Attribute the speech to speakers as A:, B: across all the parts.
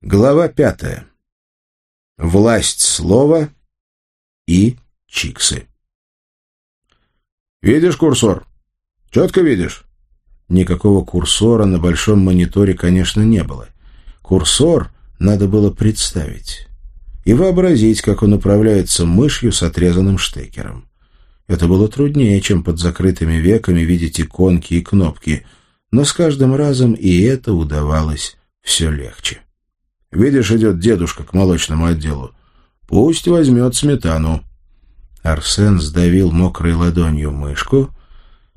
A: Глава пятая. Власть слова и чиксы. «Видишь курсор? Четко видишь?» Никакого курсора на большом мониторе, конечно, не было. Курсор надо было представить и вообразить, как он управляется мышью с отрезанным штекером. Это было труднее, чем под закрытыми веками видеть иконки и кнопки, но с каждым разом и это удавалось все легче. Видишь, идет дедушка к молочному отделу. Пусть возьмет сметану. Арсен сдавил мокрой ладонью мышку.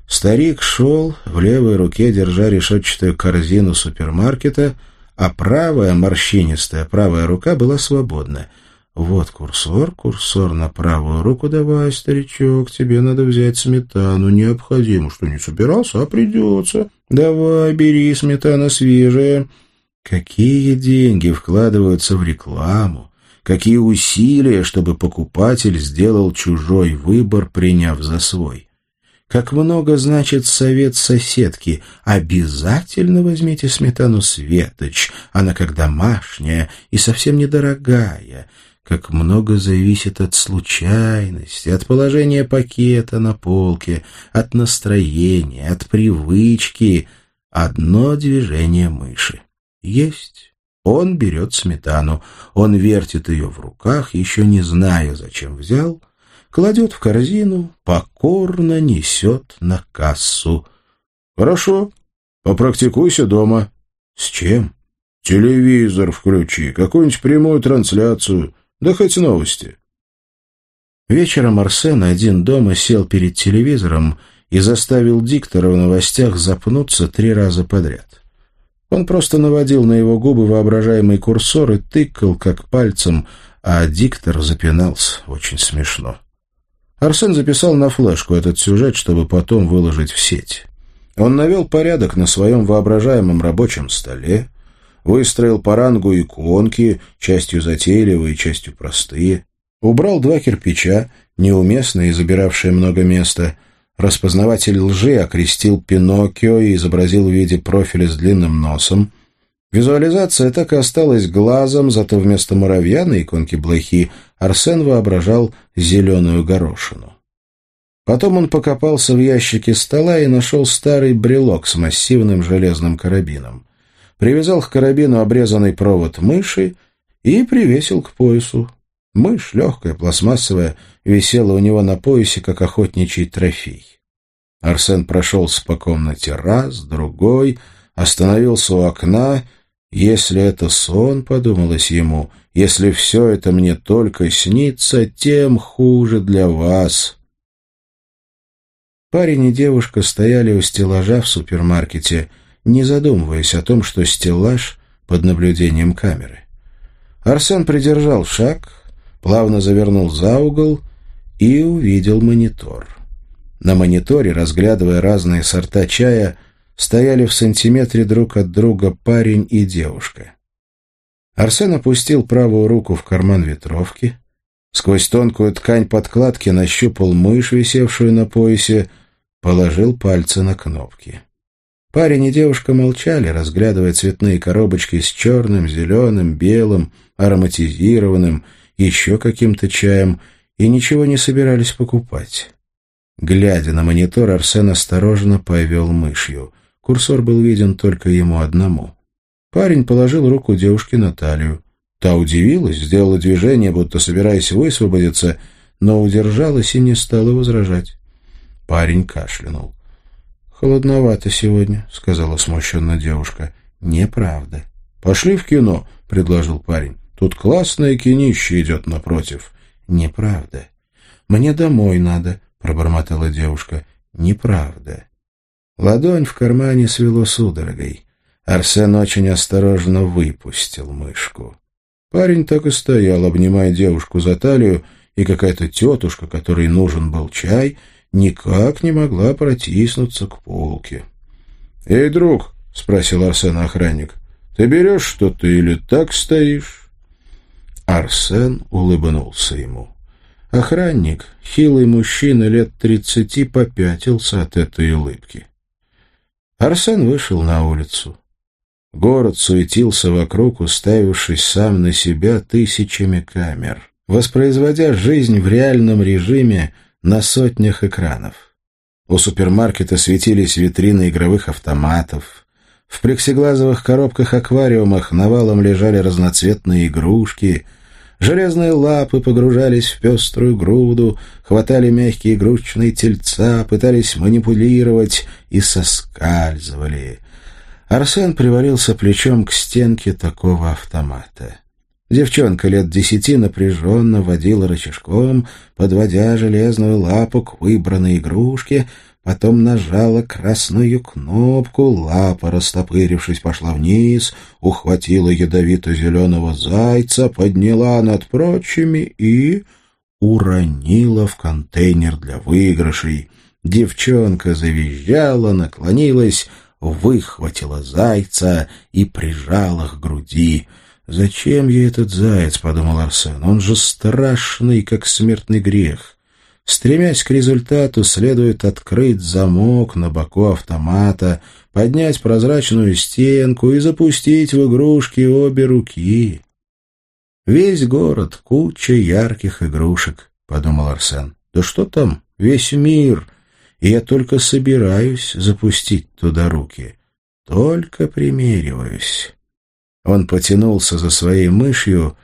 A: Старик шел, в левой руке держа решетчатую корзину супермаркета, а правая, морщинистая правая рука была свободна. «Вот курсор, курсор на правую руку давай, старичок, тебе надо взять сметану. Необходимо, что не собирался, а придется. Давай, бери, сметана свежая». Какие деньги вкладываются в рекламу, какие усилия, чтобы покупатель сделал чужой выбор, приняв за свой. Как много значит совет соседки. Обязательно возьмите сметану Светоч, она как домашняя и совсем недорогая. Как много зависит от случайности, от положения пакета на полке, от настроения, от привычки. Одно движение мыши. Есть. Он берет сметану. Он вертит ее в руках, еще не зная, зачем взял, кладет в корзину, покорно несет на кассу. «Хорошо. Попрактикуйся дома». «С чем?» «Телевизор включи, какую-нибудь прямую трансляцию, да хоть новости». Вечером Арсен один дома сел перед телевизором и заставил диктора в новостях запнуться три раза подряд. Он просто наводил на его губы воображаемый курсор и тыкал, как пальцем, а диктор запинался. Очень смешно. Арсен записал на флешку этот сюжет, чтобы потом выложить в сеть. Он навел порядок на своем воображаемом рабочем столе, выстроил по рангу иконки, частью затейливые, частью простые, убрал два кирпича, неуместные и забиравшие много места — Распознаватель лжи окрестил Пиноккио и изобразил в виде профиля с длинным носом. Визуализация так и осталась глазом, зато вместо муравья на иконке блохи Арсен воображал зеленую горошину. Потом он покопался в ящике стола и нашел старый брелок с массивным железным карабином. Привязал к карабину обрезанный провод мыши и привесил к поясу. Мышь, легкая, пластмассовая, висела у него на поясе, как охотничий трофей. Арсен прошелся по комнате раз, другой, остановился у окна. Если это сон, подумалось ему, если все это мне только снится, тем хуже для вас. Парень и девушка стояли у стеллажа в супермаркете, не задумываясь о том, что стеллаж под наблюдением камеры. Арсен придержал шаг, плавно завернул за угол и увидел монитор. На мониторе, разглядывая разные сорта чая, стояли в сантиметре друг от друга парень и девушка. Арсен опустил правую руку в карман ветровки, сквозь тонкую ткань подкладки нащупал мышь, висевшую на поясе, положил пальцы на кнопки. Парень и девушка молчали, разглядывая цветные коробочки с черным, зеленым, белым, ароматизированным еще каким-то чаем, и ничего не собирались покупать. Глядя на монитор, Арсен осторожно повел мышью. Курсор был виден только ему одному. Парень положил руку девушке на талию. Та удивилась, сделала движение, будто собираясь высвободиться, но удержалась и не стала возражать. Парень кашлянул. «Холодновато сегодня», — сказала смущенно девушка. «Неправда». «Пошли в кино», — предложил парень. Тут классное кинище идет напротив. Неправда. Мне домой надо, пробормотала девушка. Неправда. Ладонь в кармане свело судорогой. Арсен очень осторожно выпустил мышку. Парень так и стоял, обнимая девушку за талию, и какая-то тетушка, которой нужен был чай, никак не могла протиснуться к полке. — Эй, друг, — спросил Арсен охранник, — ты берешь что-то или так стоишь? Арсен улыбнулся ему. Охранник, хилый мужчина лет тридцати, попятился от этой улыбки. Арсен вышел на улицу. Город суетился вокруг, уставившись сам на себя тысячами камер, воспроизводя жизнь в реальном режиме на сотнях экранов. У супермаркета светились витрины игровых автоматов. В плексиглазовых коробках-аквариумах навалом лежали разноцветные игрушки. Железные лапы погружались в пеструю груду, хватали мягкие игрушечные тельца, пытались манипулировать и соскальзывали — Арсен привалился плечом к стенке такого автомата. Девчонка лет десяти напряженно водила рычажком, подводя железную лапу к выбранной игрушке, потом нажала красную кнопку, лапа, растопырившись, пошла вниз, ухватила ядовито-зеленого зайца, подняла над прочими и уронила в контейнер для выигрышей. Девчонка завизжала, наклонилась, выхватила зайца и прижала к груди. «Зачем ей этот заяц?» — подумал Арсен. «Он же страшный, как смертный грех». Стремясь к результату, следует открыть замок на боку автомата, поднять прозрачную стенку и запустить в игрушки обе руки. «Весь город — куча ярких игрушек», — подумал Арсен. «Да что там, весь мир!» и я только собираюсь запустить туда руки. Только примериваюсь. Он потянулся за своей мышью,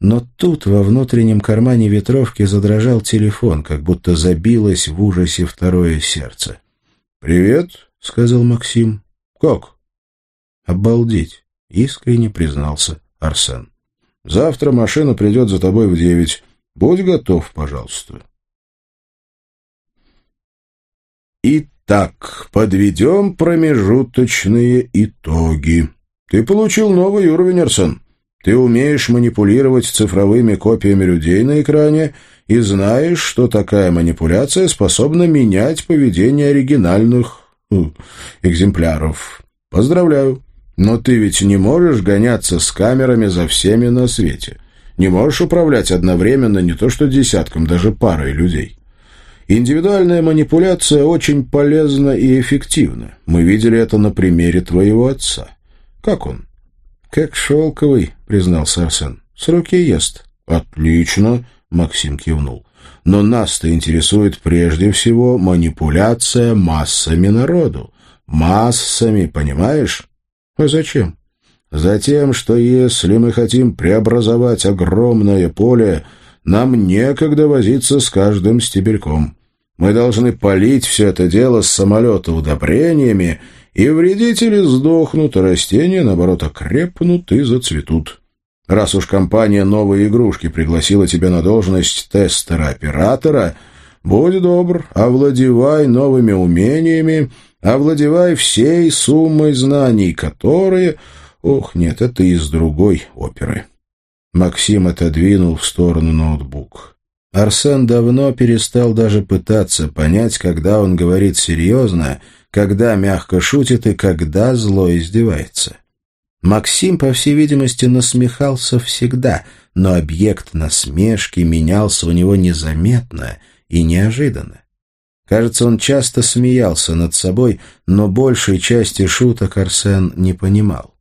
A: но тут во внутреннем кармане ветровки задрожал телефон, как будто забилось в ужасе второе сердце. «Привет», — сказал Максим. «Как?» «Обалдеть», — искренне признался Арсен. «Завтра машина придет за тобой в девять. Будь готов, пожалуйста». Итак, подведем промежуточные итоги. Ты получил новый уровень, Арсен. Ты умеешь манипулировать цифровыми копиями людей на экране и знаешь, что такая манипуляция способна менять поведение оригинальных э, экземпляров. Поздравляю. Но ты ведь не можешь гоняться с камерами за всеми на свете. Не можешь управлять одновременно не то что десятком, даже парой людей. Индивидуальная манипуляция очень полезна и эффективна. Мы видели это на примере твоего отца. Как он? Как шелковый, признался Арсен. С руки ест. Отлично, Максим кивнул. Но нас-то интересует прежде всего манипуляция массами народу. Массами, понимаешь? А зачем? Затем, что если мы хотим преобразовать огромное поле, нам некогда возиться с каждым стебельком. Мы должны полить все это дело с самолета удобрениями, и вредители сдохнут, а растения, наоборот, окрепнут и зацветут. Раз уж компания «Новые игрушки» пригласила тебя на должность тестера-оператора, будь добр, овладевай новыми умениями, овладевай всей суммой знаний, которые... Ох, нет, это из другой оперы. Максим отодвинул в сторону ноутбук. Арсен давно перестал даже пытаться понять, когда он говорит серьезно, когда мягко шутит и когда зло издевается. Максим, по всей видимости, насмехался всегда, но объект насмешки менялся у него незаметно и неожиданно. Кажется, он часто смеялся над собой, но большей части шуток Арсен не понимал.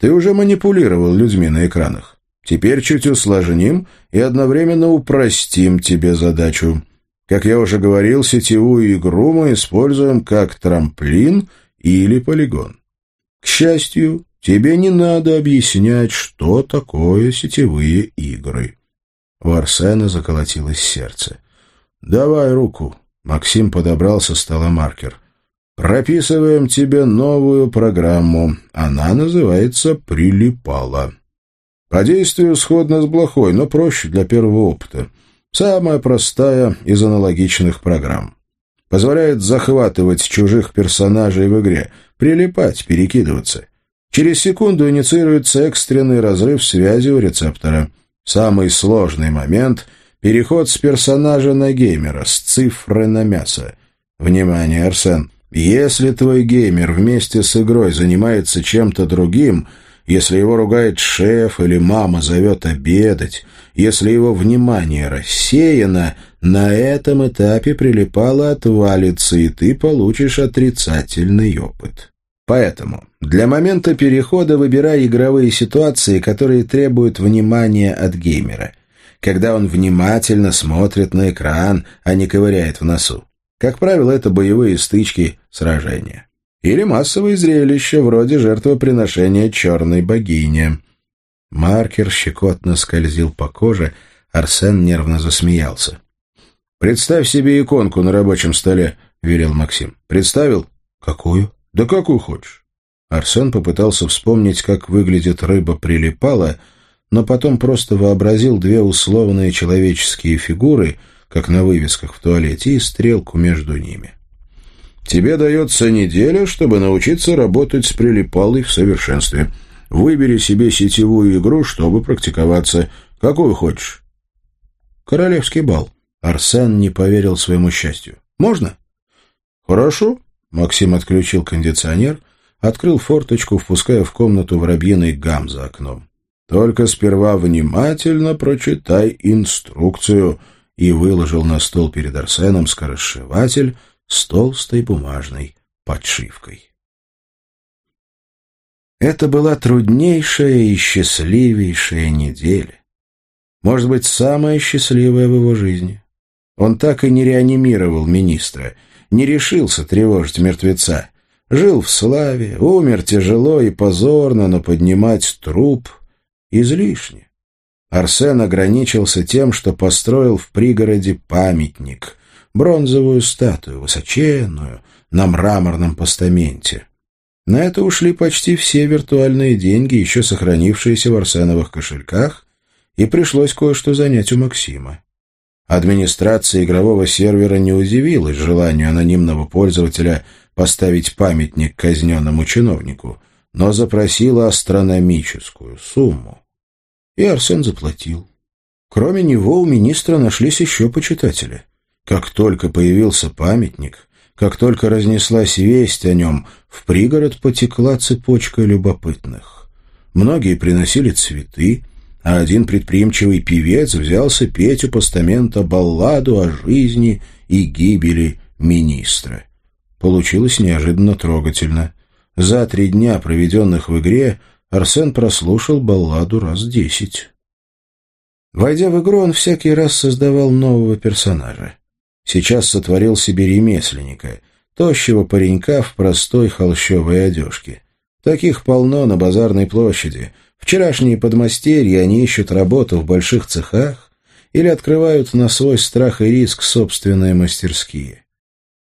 A: «Ты уже манипулировал людьми на экранах. Теперь чуть усложним и одновременно упростим тебе задачу. Как я уже говорил, сетевую игру мы используем как трамплин или полигон. К счастью, тебе не надо объяснять, что такое сетевые игры. У Арсена заколотилось сердце. «Давай руку». Максим подобрал со стола маркер. «Прописываем тебе новую программу. Она называется «Прилипала». По действию сходно с блохой, но проще для первого опыта. Самая простая из аналогичных программ. Позволяет захватывать чужих персонажей в игре, прилипать, перекидываться. Через секунду инициируется экстренный разрыв связи у рецептора. Самый сложный момент — переход с персонажа на геймера, с цифры на мясо. Внимание, Арсен! Если твой геймер вместе с игрой занимается чем-то другим — если его ругает шеф или мама зовет обедать, если его внимание рассеяно, на этом этапе прилипало отвалится, и ты получишь отрицательный опыт. Поэтому для момента перехода выбирай игровые ситуации, которые требуют внимания от геймера. Когда он внимательно смотрит на экран, а не ковыряет в носу. Как правило, это боевые стычки, сражения. Или массовые зрелища, вроде жертвоприношения черной богини. Маркер щекотно скользил по коже, Арсен нервно засмеялся. «Представь себе иконку на рабочем столе», — велел Максим. «Представил?» «Какую?» «Да какую хочешь». Арсен попытался вспомнить, как выглядит рыба прилипала, но потом просто вообразил две условные человеческие фигуры, как на вывесках в туалете, и стрелку между ними. «Тебе дается неделя, чтобы научиться работать с прилипалой в совершенстве. Выбери себе сетевую игру, чтобы практиковаться. Какую хочешь?» «Королевский бал». Арсен не поверил своему счастью. «Можно?» «Хорошо», Максим отключил кондиционер, открыл форточку, впуская в комнату воробьиный гам за окном. «Только сперва внимательно прочитай инструкцию», и выложил на стол перед Арсеном скоросшиватель с толстой бумажной подшивкой. Это была труднейшая и счастливейшая неделя. Может быть, самая счастливая в его жизни. Он так и не реанимировал министра — не решился тревожить мертвеца. Жил в славе, умер тяжело и позорно, но поднимать труп излишне. Арсен ограничился тем, что построил в пригороде памятник, бронзовую статую, высоченную, на мраморном постаменте. На это ушли почти все виртуальные деньги, еще сохранившиеся в Арсеновых кошельках, и пришлось кое-что занять у Максима. Администрация игрового сервера не удивилась желанию анонимного пользователя поставить памятник казненному чиновнику, но запросила астрономическую сумму. И Арсен заплатил. Кроме него у министра нашлись еще почитатели. Как только появился памятник, как только разнеслась весть о нем, в пригород потекла цепочка любопытных. Многие приносили цветы, а один предприимчивый певец взялся петь у постамента балладу о жизни и гибели министра. Получилось неожиданно трогательно. За три дня, проведенных в игре, Арсен прослушал балладу раз десять. Войдя в игру, он всякий раз создавал нового персонажа. Сейчас сотворил себе ремесленника, тощего паренька в простой холщовой одежке. Таких полно на базарной площади — Вчерашние подмастерья, они ищут работу в больших цехах или открывают на свой страх и риск собственные мастерские.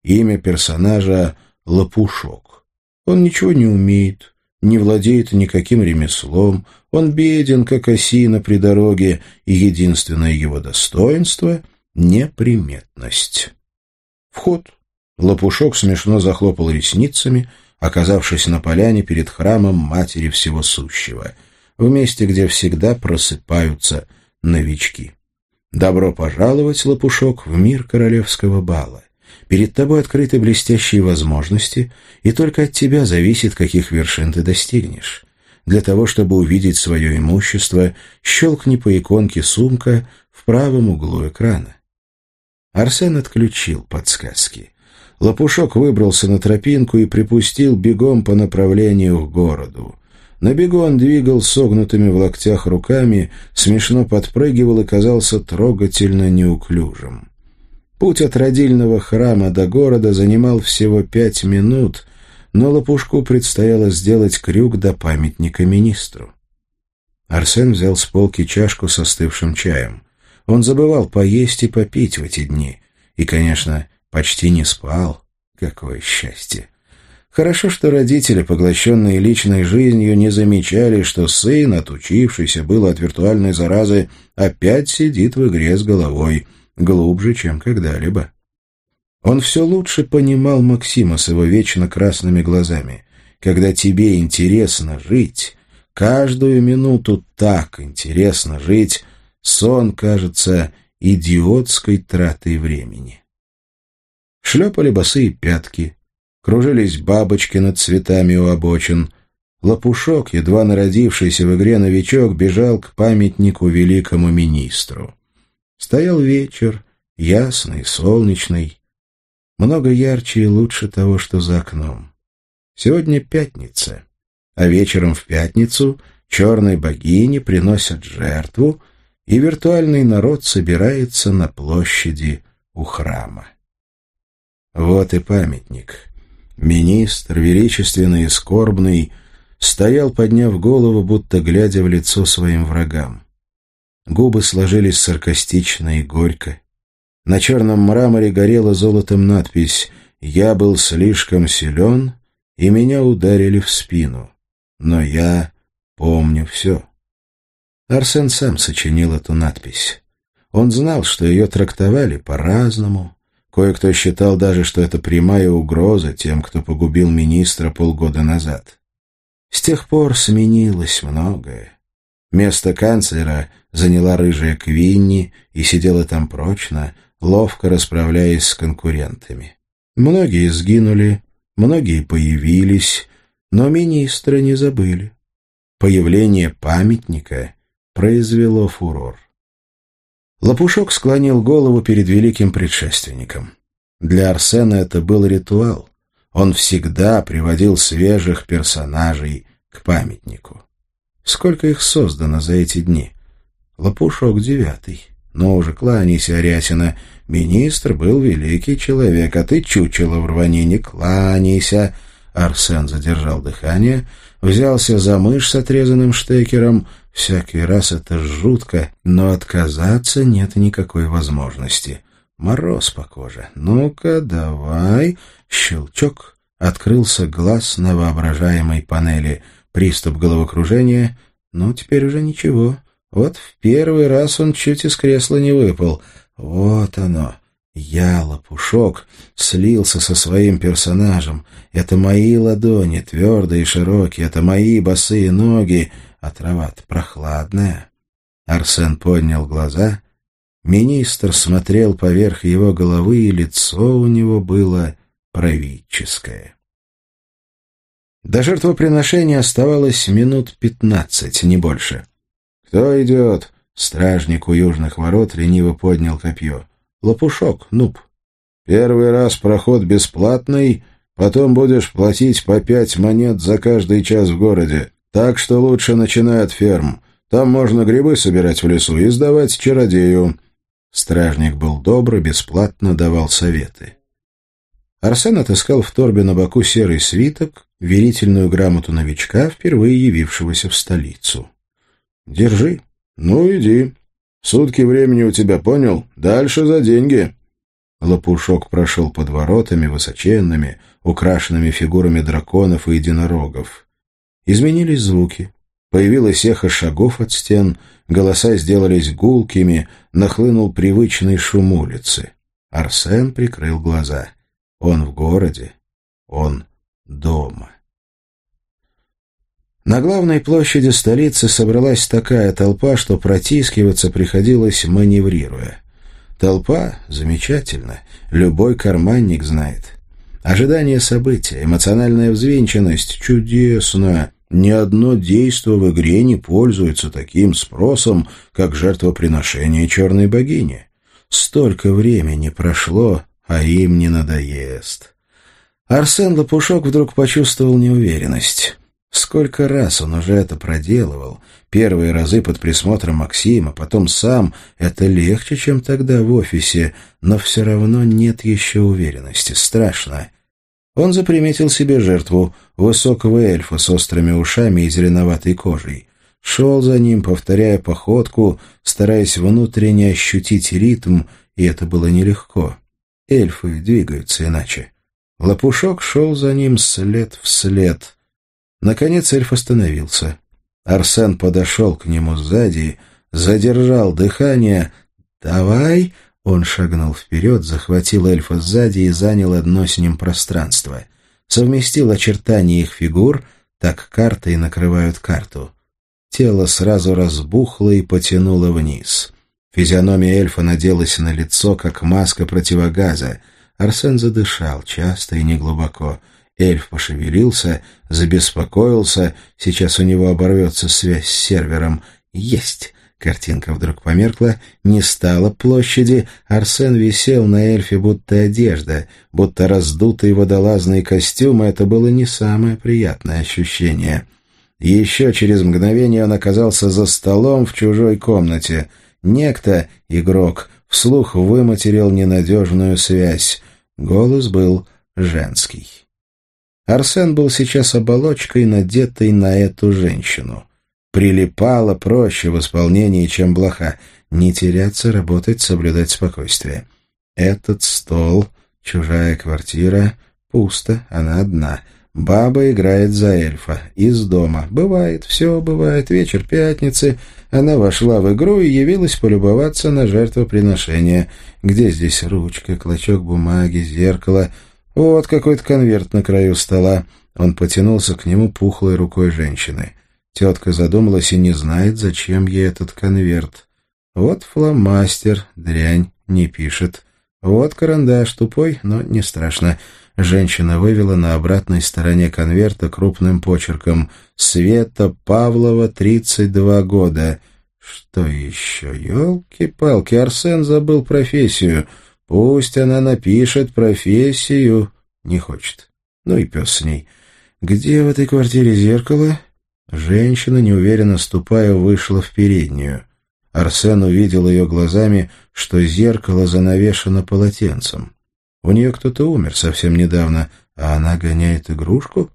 A: Имя персонажа — Лопушок. Он ничего не умеет, не владеет никаким ремеслом, он беден, как осина при дороге, и единственное его достоинство — неприметность. Вход. Лопушок смешно захлопал ресницами, оказавшись на поляне перед храмом Матери Всего Сущего — в месте, где всегда просыпаются новички. Добро пожаловать, Лопушок, в мир королевского бала. Перед тобой открыты блестящие возможности, и только от тебя зависит, каких вершин ты достигнешь. Для того, чтобы увидеть свое имущество, щелкни по иконке «Сумка» в правом углу экрана. Арсен отключил подсказки. Лопушок выбрался на тропинку и припустил бегом по направлению к городу. На бегу он двигал согнутыми в локтях руками, смешно подпрыгивал и казался трогательно неуклюжим. Путь от родильного храма до города занимал всего пять минут, но Лопушку предстояло сделать крюк до памятника министру. Арсен взял с полки чашку с остывшим чаем. Он забывал поесть и попить в эти дни. И, конечно, почти не спал. Какое счастье! Хорошо, что родители, поглощенные личной жизнью, не замечали, что сын, отучившийся было от виртуальной заразы, опять сидит в игре с головой, глубже, чем когда-либо. Он все лучше понимал Максима с его вечно красными глазами. Когда тебе интересно жить, каждую минуту так интересно жить, сон кажется идиотской тратой времени. Шлепали босые пятки, Кружились бабочки над цветами у обочин. Лопушок, едва народившийся в игре новичок, бежал к памятнику великому министру. Стоял вечер, ясный, солнечный, много ярче и лучше того, что за окном. Сегодня пятница, а вечером в пятницу черной богине приносят жертву, и виртуальный народ собирается на площади у храма. Вот и памятник. Министр, величественный и скорбный, стоял, подняв голову, будто глядя в лицо своим врагам. Губы сложились саркастично и горько. На черном мраморе горела золотом надпись «Я был слишком силен, и меня ударили в спину, но я помню все». Арсен сам сочинил эту надпись. Он знал, что ее трактовали по-разному. Кое-кто считал даже, что это прямая угроза тем, кто погубил министра полгода назад. С тех пор сменилось многое. Место канцлера заняла рыжая Квинни и сидела там прочно, ловко расправляясь с конкурентами. Многие сгинули, многие появились, но министра не забыли. Появление памятника произвело фурор. Лопушок склонил голову перед великим предшественником. Для Арсена это был ритуал. Он всегда приводил свежих персонажей к памятнику. Сколько их создано за эти дни? Лопушок девятый. Но уже кланяйся, Арясина. Министр был великий человек, а ты чучело в рванине. Кланяйся. Арсен задержал дыхание, взялся за мышь с отрезанным штекером. Всякий раз это жутко, но отказаться нет никакой возможности. Мороз по коже. Ну-ка, давай. Щелчок. Открылся глаз на воображаемой панели. Приступ головокружения. Ну, теперь уже ничего. Вот в первый раз он чуть из кресла не выпал. Вот оно. Я, лопушок, слился со своим персонажем. Это мои ладони, твердые и широкие, это мои босые ноги, а трава прохладная. Арсен поднял глаза. Министр смотрел поверх его головы, и лицо у него было правительское. До жертвоприношения оставалось минут пятнадцать, не больше. «Кто идет?» Стражник у южных ворот лениво поднял копье. «Лопушок, нуб. Первый раз проход бесплатный, потом будешь платить по пять монет за каждый час в городе. Так что лучше начинай от ферм. Там можно грибы собирать в лесу и сдавать чародею». Стражник был добр бесплатно давал советы. Арсен отыскал в торбе на боку серый свиток, верительную грамоту новичка, впервые явившегося в столицу. Держи. Ну, иди. Сутки времени у тебя, понял? Дальше за деньги. Лопушок прошел под воротами высоченными, украшенными фигурами драконов и единорогов. Изменились звуки. Появилось эхо шагов от стен, голоса сделались гулкими, нахлынул привычный шум улицы. Арсен прикрыл глаза. Он в городе, он дома. На главной площади столицы собралась такая толпа, что протискиваться приходилось маневрируя. Толпа — замечательно, любой карманник знает. Ожидание события, эмоциональная взвинченность — чудесно. Ни одно действо в игре не пользуется таким спросом, как жертвоприношение черной богини. Столько времени прошло, а им не надоест. Арсен Лопушок вдруг почувствовал неуверенность. Сколько раз он уже это проделывал. Первые разы под присмотром Максима, потом сам. Это легче, чем тогда в офисе, но все равно нет еще уверенности. Страшно. Он заприметил себе жертву, высокого эльфа с острыми ушами и зеленоватой кожей. Шел за ним, повторяя походку, стараясь внутренне ощутить ритм, и это было нелегко. Эльфы двигаются иначе. Лопушок шел за ним след в след — Наконец эльф остановился. Арсен подошел к нему сзади, задержал дыхание. «Давай!» Он шагнул вперед, захватил эльфа сзади и занял одно с ним пространство. Совместил очертания их фигур, так карты и накрывают карту. Тело сразу разбухло и потянуло вниз. Физиономия эльфа наделась на лицо, как маска противогаза. Арсен задышал часто и неглубоко. Эльф пошевелился, забеспокоился. Сейчас у него оборвется связь с сервером. Есть! Картинка вдруг померкла, не стало площади. Арсен висел на эльфе, будто одежда, будто раздутый водолазный костюм, и это было не самое приятное ощущение. Еще через мгновение он оказался за столом в чужой комнате. Некто, игрок, вслух выматерил ненадежную связь. Голос был женский. Арсен был сейчас оболочкой, надетой на эту женщину. Прилипала проще в исполнении, чем блоха. Не теряться, работать, соблюдать спокойствие. Этот стол, чужая квартира, пусто, она одна. Баба играет за эльфа. Из дома. Бывает, все бывает. Вечер пятницы. Она вошла в игру и явилась полюбоваться на жертвоприношение. Где здесь ручка, клочок бумаги, зеркало? Вот какой-то конверт на краю стола. Он потянулся к нему пухлой рукой женщины. Тетка задумалась и не знает, зачем ей этот конверт. Вот фломастер, дрянь, не пишет. Вот карандаш, тупой, но не страшно. Женщина вывела на обратной стороне конверта крупным почерком «Света Павлова, 32 года». Что еще? Елки-палки, Арсен забыл профессию. Пусть она напишет профессию. Не хочет. Ну и пес с ней. Где в этой квартире зеркало? Женщина, неуверенно ступая, вышла в переднюю. Арсен увидел ее глазами, что зеркало занавешено полотенцем. У нее кто-то умер совсем недавно, а она гоняет игрушку?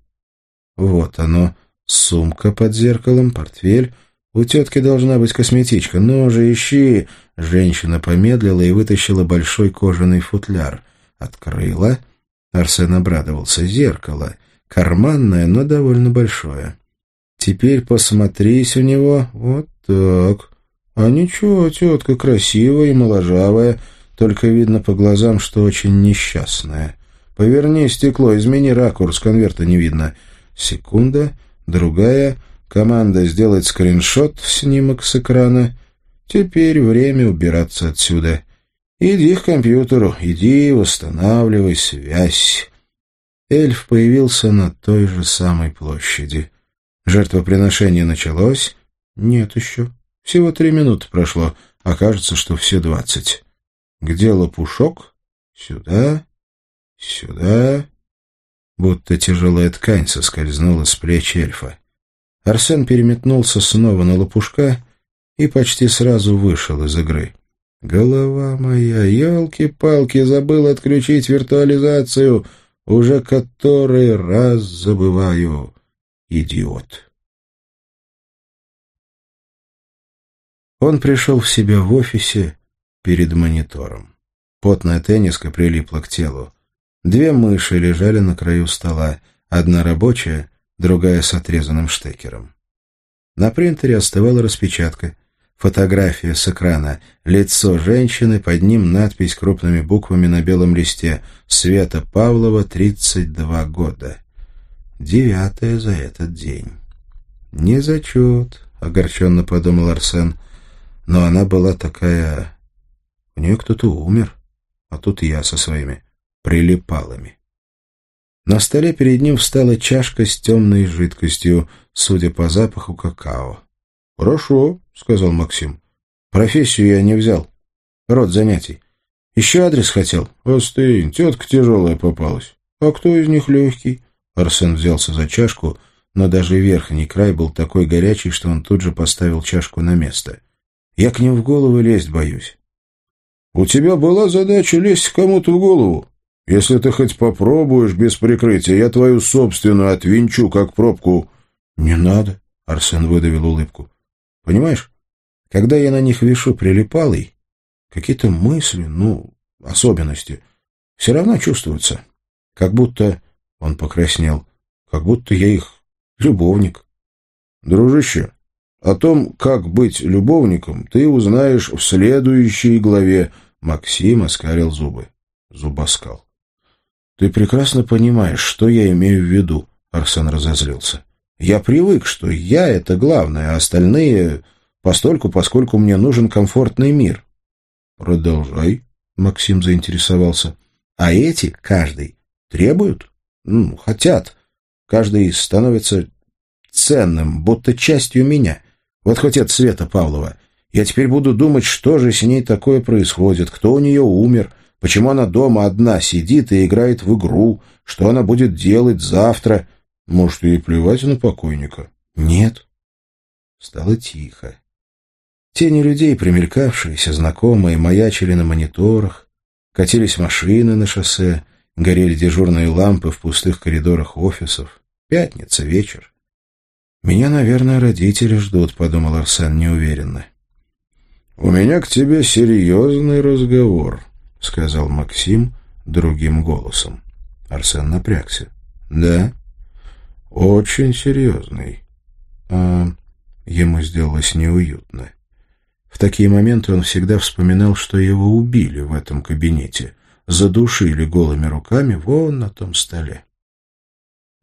A: Вот оно, сумка под зеркалом, портфель. У тетки должна быть косметичка. Ну же, ищи! Женщина помедлила и вытащила большой кожаный футляр. Открыла. Арсен обрадовался. Зеркало. Карманное, но довольно большое. Теперь посмотрись у него. Вот так. А ничего, тетка красивая и моложавая, только видно по глазам, что очень несчастная. Поверни стекло, измени ракурс, конверта не видно. Секунда, другая. Команда сделать скриншот, снимок с экрана. Теперь время убираться отсюда. Иди к компьютеру, иди, восстанавливай связь. Эльф появился на той же самой площади. Жертвоприношение началось? Нет еще. Всего три минуты прошло, а кажется, что все двадцать. Где лопушок? Сюда, сюда. Будто тяжелая ткань соскользнула с плеч эльфа. Арсен переметнулся снова на лопушка и почти сразу вышел из игры. «Голова моя, елки-палки, забыл отключить виртуализацию, уже который раз забываю» идиот. Он пришел в себя в офисе перед монитором. Потная тенниска прилипла к телу. Две мыши лежали на краю стола, одна рабочая, другая с отрезанным штекером. На принтере оставала распечатка, фотография с экрана, лицо женщины, под ним надпись крупными буквами на белом листе «Света Павлова, 32 года». Девятое за этот день. «Не зачет», — огорченно подумал Арсен. «Но она была такая... У нее кто-то умер, а тут я со своими прилипалами». На столе перед ним встала чашка с темной жидкостью, судя по запаху, какао. «Хорошо», — сказал Максим. «Профессию я не взял. Род занятий. Еще адрес хотел?» «Остынь, тетка тяжелая попалась. А кто из них легкий?» Арсен взялся за чашку, но даже верхний край был такой горячий, что он тут же поставил чашку на место. «Я к ним в голову лезть боюсь». «У тебя была задача лезть кому-то в голову. Если ты хоть попробуешь без прикрытия, я твою собственную отвинчу, как пробку». «Не надо», — Арсен выдавил улыбку. «Понимаешь, когда я на них вешу прилипалый, какие-то мысли, ну, особенности, все равно чувствуются. Как будто он покраснел. Как будто я их любовник. Дружище, о том, как быть любовником, ты узнаешь в следующей главе. Максим оскалил зубы. Зубоскал. Ты прекрасно понимаешь, что я имею в виду, Арсен разозлился. Я привык, что я — это главное, а остальные — постольку, поскольку мне нужен комфортный мир. Продолжай, Максим заинтересовался. А эти, каждый, требуют? ну, хотят. Каждый становится ценным, будто частью меня. Вот хоть Света Павлова. Я теперь буду думать, что же с ней такое происходит, кто у нее умер, почему она дома одна сидит и играет в игру, что она будет делать завтра. Может, ей плевать на покойника? Нет. Стало тихо. Тени людей, примелькавшиеся, знакомые, маячили на мониторах, катились машины на шоссе, горели дежурные лампы в пустых коридорах офисов. Пятница, вечер. «Меня, наверное, родители ждут», — подумал Арсен неуверенно. «У меня к тебе серьезный разговор», — сказал Максим другим голосом. Арсен напрягся. «Да?» «Очень серьезный». А ему сделалось неуютно. В такие моменты он всегда вспоминал, что его убили в этом кабинете, задушили голыми руками вон на том столе.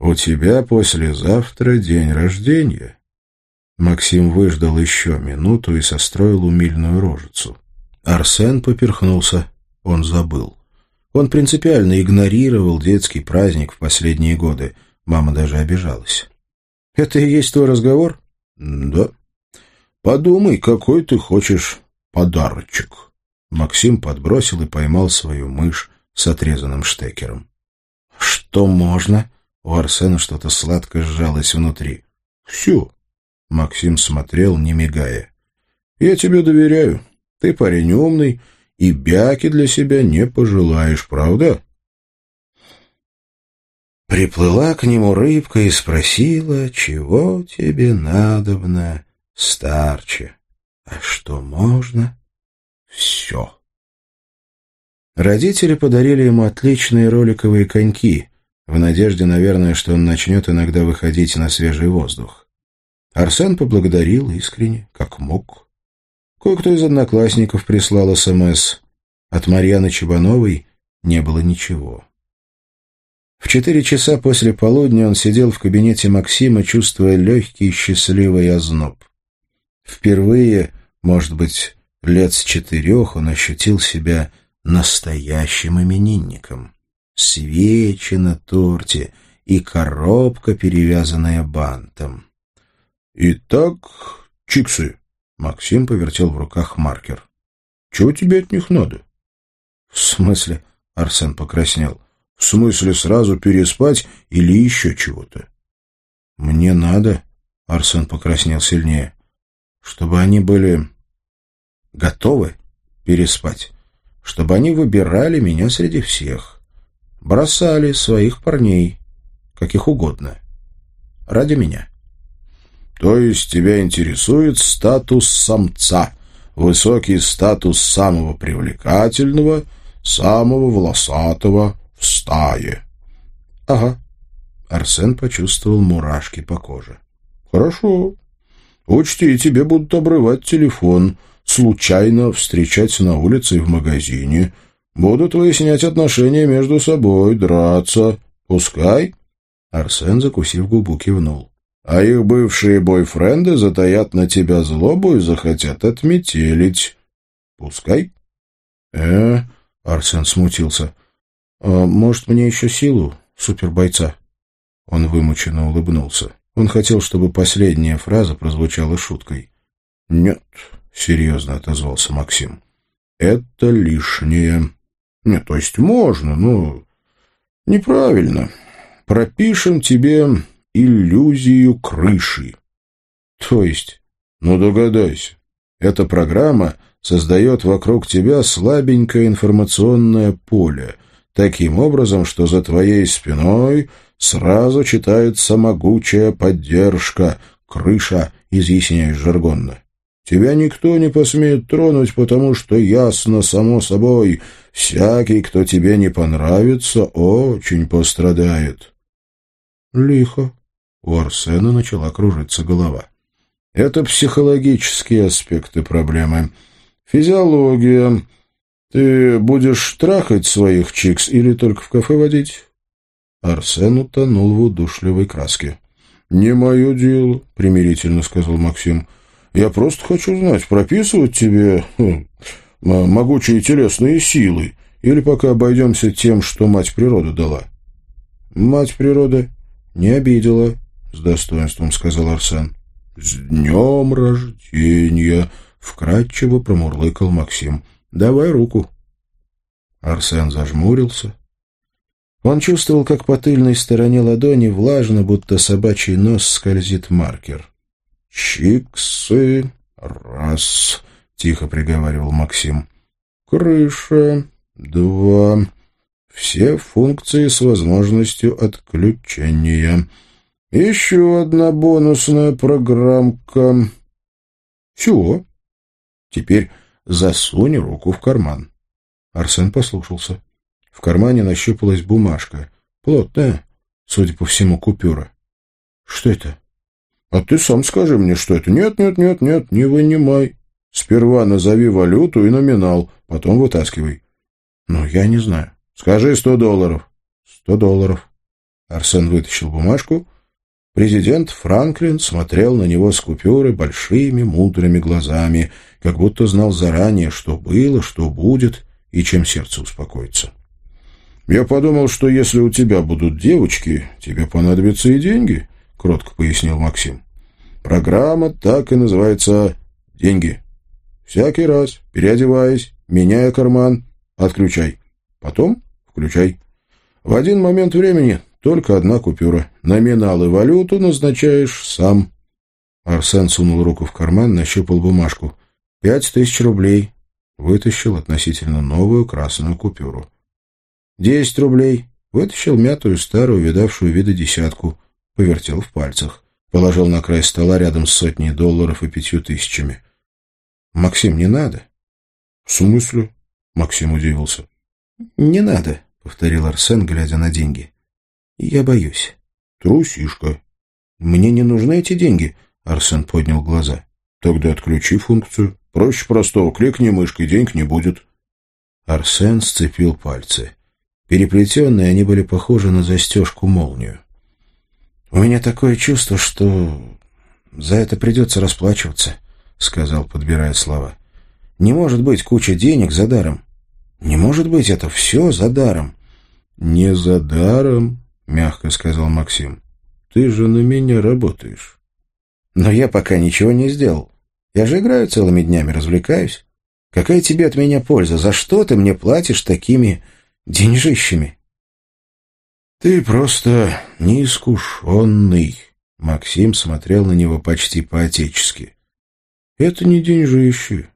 A: «У тебя послезавтра день рождения». Максим выждал еще минуту и состроил умильную рожицу. Арсен поперхнулся. Он забыл. Он принципиально игнорировал детский праздник в последние годы. Мама даже обижалась. «Это и есть твой разговор?» «Да». «Подумай, какой ты хочешь подарочек». Максим подбросил и поймал свою мышь с отрезанным штекером. «Что можно?» У Арсена что-то сладко сжалось внутри. «Все». Максим смотрел, не мигая. «Я тебе доверяю. Ты парень умный, и бяки для себя не пожелаешь, правда?» Приплыла к нему рыбка и спросила, чего тебе надобно, старче. А что можно? Все. Родители подарили ему отличные роликовые коньки, в надежде, наверное, что он начнет иногда выходить на свежий воздух. Арсен поблагодарил искренне, как мог. Кое-кто из одноклассников прислал СМС. От Марьяны Чебановой не было ничего. В четыре часа после полудня он сидел в кабинете Максима, чувствуя легкий счастливый озноб. Впервые, может быть, лет с четырех он ощутил себя настоящим именинником свечи на торте и коробка, перевязанная бантом. «Итак, чиксы!» — Максим повертел в руках маркер. «Чего тебе от них надо?» «В смысле?» — Арсен покраснел. «В смысле сразу переспать или еще чего-то?» «Мне надо...» — Арсен покраснел сильнее. «Чтобы они были готовы переспать, чтобы они выбирали меня среди всех» бросали своих парней, каких угодно, ради меня. То есть тебя интересует статус самца, высокий статус самого привлекательного, самого волосатого в стае. Ага. Арсен почувствовал мурашки по коже. Хорошо. Учти, тебе будут обрывать телефон, случайно встречать на улице и в магазине, Будут выяснять отношения между собой, драться. Пускай. Арсен, закусив губу, кивнул. А их бывшие бойфренды затаят на тебя злобу и захотят отметелить. Пускай. Э, Арсен смутился. А может, мне еще силу супербойца? Он вымученно улыбнулся. Он хотел, чтобы последняя фраза прозвучала шуткой. «Нет», — серьезно отозвался Максим, — «это лишнее». Нет, то есть можно, но неправильно. Пропишем тебе иллюзию крыши. То есть, ну догадайся, эта программа создает вокруг тебя слабенькое информационное поле, таким образом, что за твоей спиной сразу читается могучая поддержка, крыша, изъясняешь жаргонно. Тебя никто не посмеет тронуть, потому что ясно, само собой, всякий, кто тебе не понравится, очень пострадает. Лихо. У Арсена начала кружиться голова. Это психологические аспекты проблемы. Физиология. Ты будешь трахать своих чикс или только в кафе водить? Арсен утонул в удушливой краске. «Не мое дело», — примирительно сказал Максим. Я просто хочу знать, прописывать тебе хм, могучие телесные силы или пока обойдемся тем, что мать природа дала. Мать природа не обидела, с достоинством сказал Арсен. С днем рождения! вкратчиво промурлыкал Максим. «Давай руку». Арсен зажмурился. Он чувствовал, как по тыльной стороне ладони влажно, будто собачий нос скользит маркер. «Чиксы, раз», — тихо приговаривал Максим. «Крыша, два, все функции с возможностью отключения. Еще одна бонусная программка. Все. Теперь засунь руку в карман. Арсен послушался. В кармане нащупалась бумажка. Плотная, судя по всему, купюра. Что это? А ты сам скажи мне, что это. Нет, нет, нет, нет, не вынимай. Сперва назови валюту и номинал, потом вытаскивай. Ну, я не знаю. Скажи сто долларов. Сто долларов. Арсен вытащил бумажку. Президент Франклин смотрел на него с купюры большими мудрыми глазами, как будто знал заранее, что было, что будет и чем сердце успокоится. «Я подумал, что если у тебя будут девочки, тебе понадобятся и деньги», — кротко пояснил Максим. «Программа так и называется «Деньги». Всякий раз, переодеваясь, меняя карман, отключай. Потом включай. В один момент времени только одна купюра. Номинал и валюту назначаешь сам. Арсен сунул руку в карман, нащупал бумажку. Пять тысяч рублей. Вытащил относительно новую красную купюру. Десять рублей. Вытащил мятую, старую, видавшую виды десятку. Повертел в пальцах. Положил на край стола рядом с сотней долларов и пятью тысячами. «Максим, не надо». «В смысле?» — Максим удивился. «Не надо», — повторил Арсен, глядя на деньги. «Я боюсь». «Трусишка». «Мне не нужны эти деньги», — Арсен поднял глаза. «Тогда отключи функцию. Проще простого. Кликни мышкой, денег не будет». Арсен сцепил пальцы. Переплетенные они были похожи на застежку-молнию. «У меня такое чувство, что за это придется расплачиваться», — сказал, подбирая слова. «Не может быть куча денег за даром. Не может быть это все за даром. Не за даром, мягко сказал Максим. Ты же на меня работаешь. Но я пока ничего не сделал. Я же играю целыми днями, развлекаюсь. Какая тебе от меня польза? За что ты мне платишь такими деньжищами? Ты просто неискушенный. Максим смотрел на него почти по-отечески. Это не деньжище.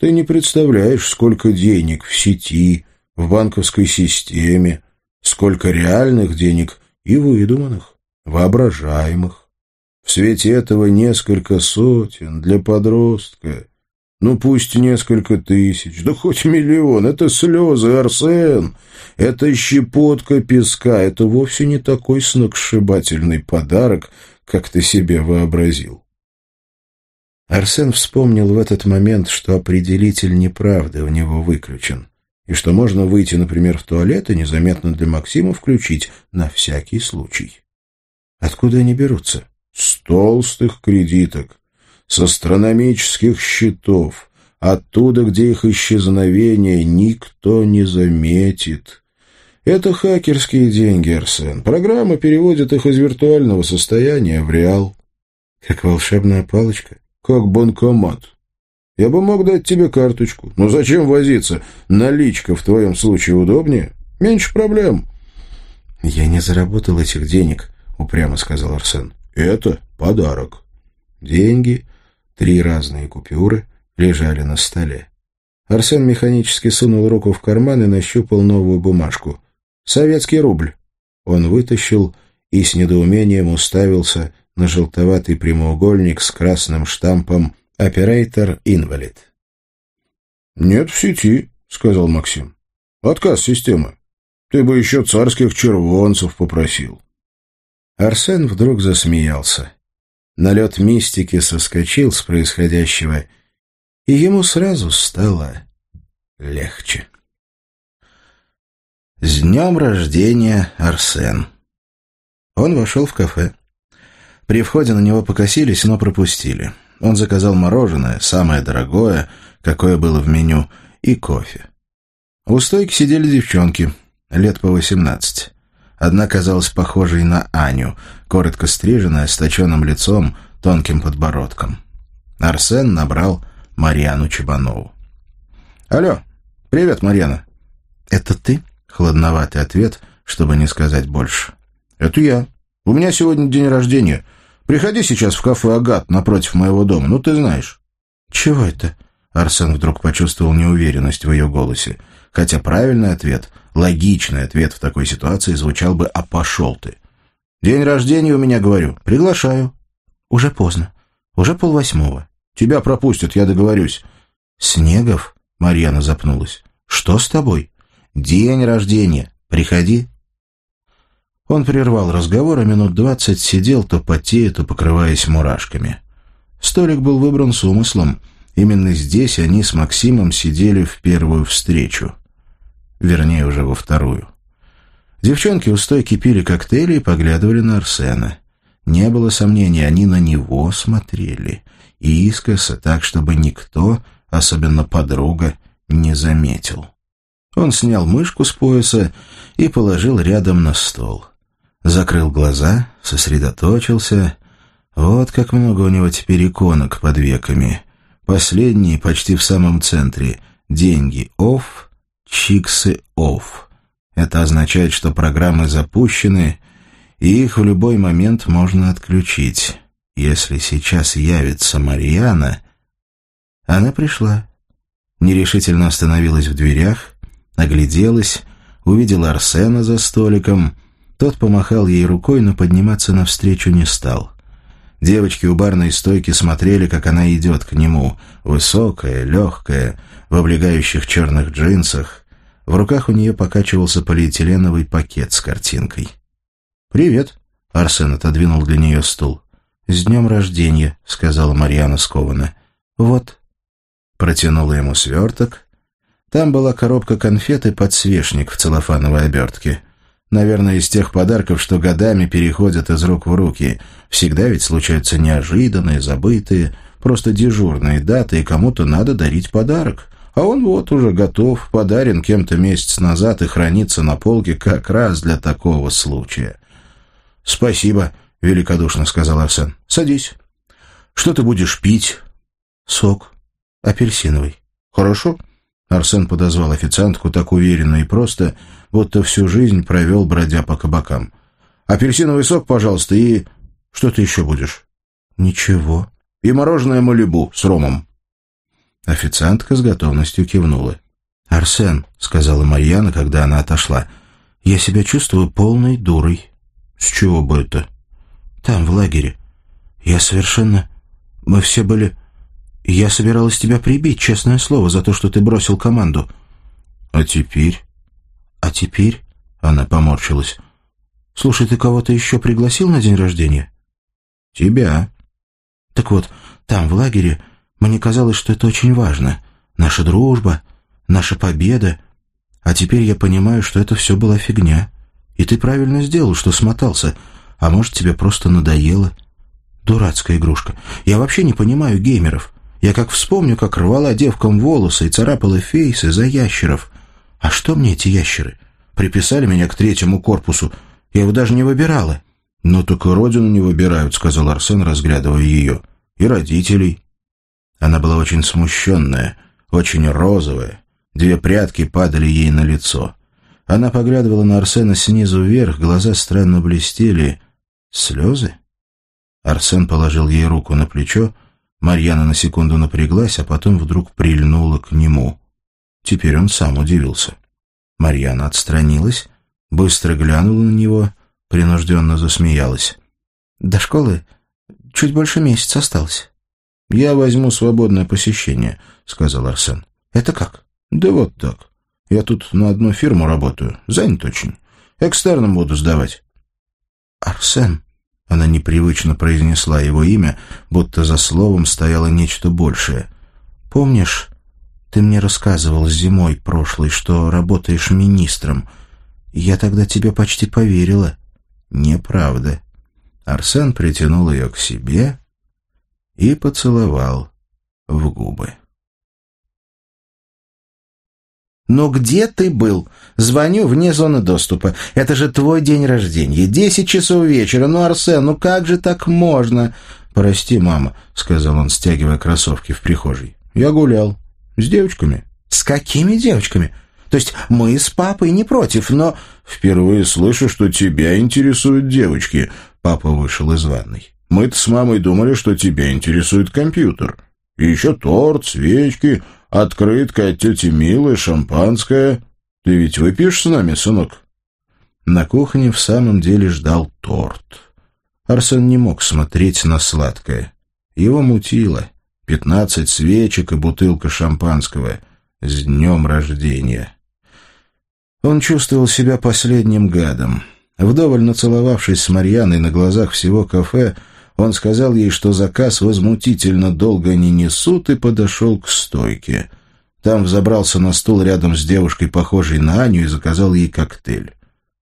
A: Ты не представляешь, сколько денег в сети, в банковской системе, сколько реальных денег и выдуманных, воображаемых. В свете этого несколько сотен для подростка. Ну, пусть несколько тысяч, да хоть миллион. Это слезы, Арсен. Это щепотка песка. Это вовсе не такой сногсшибательный подарок, как ты себе вообразил. Арсен вспомнил в этот момент, что определитель неправды у него выключен, и что можно выйти, например, в туалет и незаметно для Максима включить на всякий случай. Откуда они берутся? С толстых кредиток, с астрономических счетов, оттуда, где их исчезновение никто не заметит. Это хакерские деньги, Арсен. Программа переводит их из виртуального состояния в реал. Как волшебная палочка как банкомат. Я бы мог дать тебе карточку. Но зачем возиться? Наличка в твоем случае удобнее. Меньше проблем. Я не заработал этих денег, упрямо сказал Арсен. Это подарок. Деньги, три разные купюры, лежали на столе. Арсен механически сунул руку в карман и нащупал новую бумажку. «Советский рубль». Он вытащил и с недоумением уставился на желтоватый прямоугольник с красным штампом «Оператор инвалид». «Нет в сети», — сказал Максим. «Отказ системы. Ты бы еще царских червонцев попросил». Арсен вдруг засмеялся. Налет мистики соскочил с происходящего, и ему сразу стало легче. С днем рождения, Арсен! Он вошел в кафе. При входе на него покосились, но пропустили. Он заказал мороженое, самое дорогое, какое было в меню, и кофе. У стойки сидели девчонки, лет по восемнадцать. Одна казалась похожей на Аню, коротко стриженная, с точенным лицом, тонким подбородком. Арсен набрал Марьяну Чебанову. «Алло, привет, Марьяна». «Это ты?» — хладноватый ответ, чтобы не сказать больше. «Это я. У меня сегодня день рождения. Приходи сейчас в кафе «Агат» напротив моего дома, ну ты знаешь». «Чего это?» Арсен вдруг почувствовал неуверенность в ее голосе, хотя правильный ответ, логичный ответ в такой ситуации звучал бы «а пошел ты». «День рождения у меня, говорю. Приглашаю». «Уже поздно. Уже полвосьмого». «Тебя пропустят, я договорюсь». «Снегов?» — Марьяна запнулась. «Что с тобой?» «День рождения. Приходи». Он прервал разговор, а минут двадцать сидел, то потея, то покрываясь мурашками. Столик был выбран с умыслом. Именно здесь они с Максимом сидели в первую встречу. Вернее, уже во вторую. Девчонки у стойки пили коктейли и поглядывали на Арсена. Не было сомнений, они на него смотрели. И искоса так, чтобы никто, особенно подруга, не заметил. Он снял мышку с пояса и положил рядом на стол. Закрыл глаза, сосредоточился. Вот как много у него теперь иконок под веками. Последний почти в самом центре. Деньги off, чиксы off. Это означает, что программы запущены, и их в любой момент можно отключить. Если сейчас явится Марьяна... Она пришла. Нерешительно остановилась в дверях, огляделась, увидела Арсена за столиком. Тот помахал ей рукой, но подниматься навстречу не стал. Девочки у барной стойки смотрели, как она идет к нему, высокая, легкая, в облегающих черных джинсах. В руках у нее покачивался полиэтиленовый пакет с картинкой. «Привет», — Арсен отодвинул для нее стул. «С днем рождения», — сказала Марьяна скованно. «Вот». Протянула ему сверток. Там была коробка конфет и подсвечник в целлофановой обертке. Наверное, из тех подарков, что годами переходят из рук в руки. Всегда ведь случаются неожиданные, забытые, просто дежурные даты, и кому-то надо дарить подарок. А он вот уже готов, подарен кем-то месяц назад и хранится на полке как раз для такого случая. «Спасибо», — великодушно сказал Арсен. «Садись. Что ты будешь пить?» «Сок. Апельсиновый». «Хорошо». Арсен подозвал официантку так уверенно и просто, будто всю жизнь провел, бродя по кабакам. «Апельсиновый сок, пожалуйста, и... Что ты еще будешь?» «Ничего». «И мороженое Малибу с ромом». Официантка с готовностью кивнула. «Арсен», — сказала Марьяна, когда она отошла, — «я себя чувствую полной дурой». «С чего бы это?» «Там, в лагере. Я совершенно... Мы все были... Я собиралась тебя прибить, честное слово, за то, что ты бросил команду». «А теперь?» «А теперь?» — она поморщилась. «Слушай, ты кого-то еще пригласил на день рождения?» «Тебя». «Так вот, там, в лагере, мне казалось, что это очень важно. Наша дружба, наша победа. А теперь я понимаю, что это все была фигня. И ты правильно сделал, что смотался. А может, тебе просто надоело. Дурацкая игрушка. Я вообще не понимаю геймеров. Я как вспомню, как рвала девкам волосы и царапала фейсы за ящеров. А что мне эти ящеры? Приписали меня к третьему корпусу. Я его даже не выбирала. «Ну, только родину не выбирают», — сказал Арсен, разглядывая ее. «И родителей». Она была очень смущенная, очень розовая. Две прядки падали ей на лицо. Она поглядывала на Арсена снизу вверх, глаза странно блестели. Слезы? Арсен положил ей руку на плечо, Марьяна на секунду напряглась, а потом вдруг прильнула к нему. Теперь он сам удивился. Марьяна отстранилась, быстро глянула на него, принужденно засмеялась. «До школы чуть больше месяца осталось». «Я возьму свободное посещение», — сказал Арсен. «Это как?» «Да вот так. Я тут на одну фирму работаю. Занят очень. Экстерном буду сдавать». «Арсен», — она непривычно произнесла его имя, будто за словом стояло нечто большее. «Помнишь, ты мне рассказывал зимой прошлой, что работаешь министром. Я тогда тебе почти поверила». «Неправда». Арсен притянул ее к себе и поцеловал в губы. «Ну где ты был? Звоню вне зоны доступа. Это же твой день рождения. Десять часов вечера. Ну, Арсен, ну как же так можно?» «Прости, мама», — сказал он, стягивая кроссовки в прихожей. Я гулял. С девочками.
B: С какими девочками? То есть мы с папой не против, но...
A: Впервые слышу, что тебя интересуют девочки. Папа вышел из ванной. Мы-то с мамой думали, что тебя интересует компьютер. И еще торт, свечки, открытка от тети Милы, шампанское. Ты ведь выпьешь с нами, сынок? На кухне в самом деле ждал торт. Арсен не мог смотреть на сладкое. Его мутило. Пятнадцать свечек и бутылка шампанского. С днем рождения. Он чувствовал себя последним гадом. Вдоволь нацеловавшись с Марьяной на глазах всего кафе, он сказал ей, что заказ возмутительно долго не несут, и подошел к стойке. Там взобрался на стул рядом с девушкой, похожей на Аню, и заказал ей коктейль.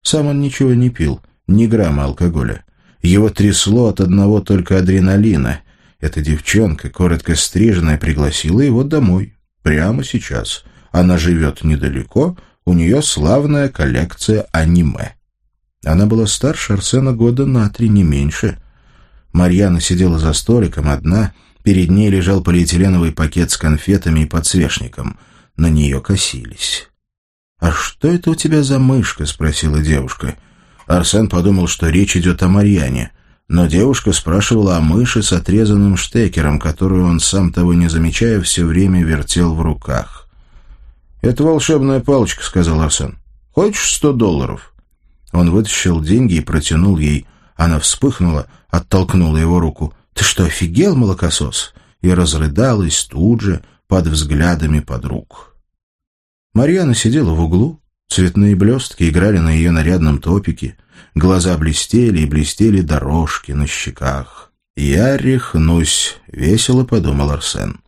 A: Сам он ничего не пил, ни грамма алкоголя. Его трясло от одного только адреналина. Эта девчонка, коротко стриженная, пригласила его домой. Прямо сейчас. Она живет недалеко, у нее славная коллекция аниме. Она была старше Арсена года на три, не меньше. Марьяна сидела за столиком одна, перед ней лежал полиэтиленовый пакет с конфетами и подсвечником. На нее косились. «А что это у тебя за мышка?» — спросила девушка. Арсен подумал, что речь идет о Марьяне. Но девушка спрашивала о мыши с отрезанным штекером, которую он, сам того не замечая, все время вертел в руках. «Это волшебная палочка», — сказал Арсен. «Хочешь сто долларов?» Он вытащил деньги и протянул ей. Она вспыхнула, оттолкнула его руку. «Ты что, офигел, молокосос?» И разрыдалась тут же под взглядами подруг. Марьяна сидела в углу. Цветные блестки играли на ее нарядном топике. Глаза блестели и блестели дорожки на щеках. «Я рехнусь», — весело подумал Арсен.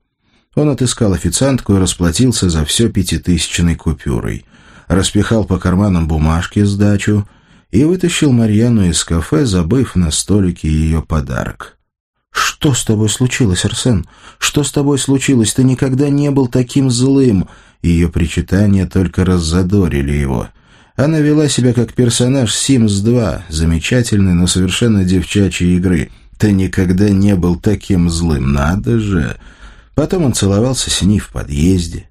A: Он отыскал официантку и расплатился за все пятитысячной купюрой. Распихал по карманам бумажки сдачу и вытащил Марьяну из кафе, забыв на столике ее подарок. «Что с тобой случилось, Арсен? Что с тобой случилось? Ты никогда не был таким злым!» Ее причитания только раззадорили его. Она вела себя как персонаж Sims 2, замечательной, но совершенно девчачьей игры. «Ты никогда не был таким злым, надо же!» Потом он целовался с ней в подъезде.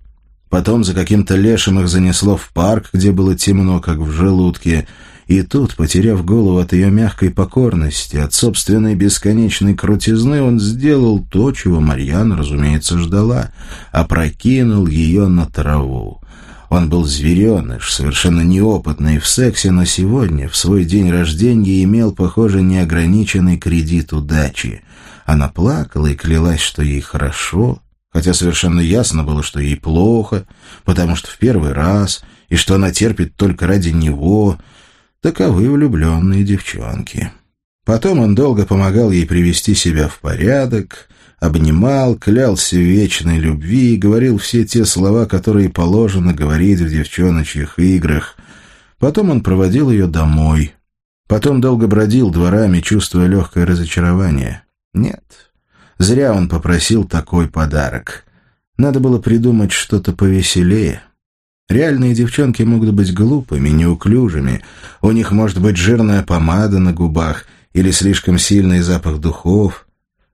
A: Потом за каким-то лешим их занесло в парк, где было темно, как в желудке. И тут, потеряв голову от ее мягкой покорности, от собственной бесконечной крутизны, он сделал то, чего Марьяна, разумеется, ждала. Опрокинул ее на траву. Он был звереныш, совершенно неопытный в сексе, но сегодня, в свой день рождения, имел, похоже, неограниченный кредит удачи. Она плакала и клялась, что ей хорошо, хотя совершенно ясно было, что ей плохо, потому что в первый раз, и что она терпит только ради него. Таковы влюбленные девчонки. Потом он долго помогал ей привести себя в порядок, обнимал, клялся вечной любви и говорил все те слова, которые положено говорить в девчоночьих играх. Потом он проводил ее домой. Потом долго бродил дворами, чувствуя легкое разочарование. Нет, зря он попросил такой подарок. Надо было придумать что-то повеселее. Реальные девчонки могут быть глупыми, неуклюжими. У них может быть жирная помада на губах или слишком сильный запах духов.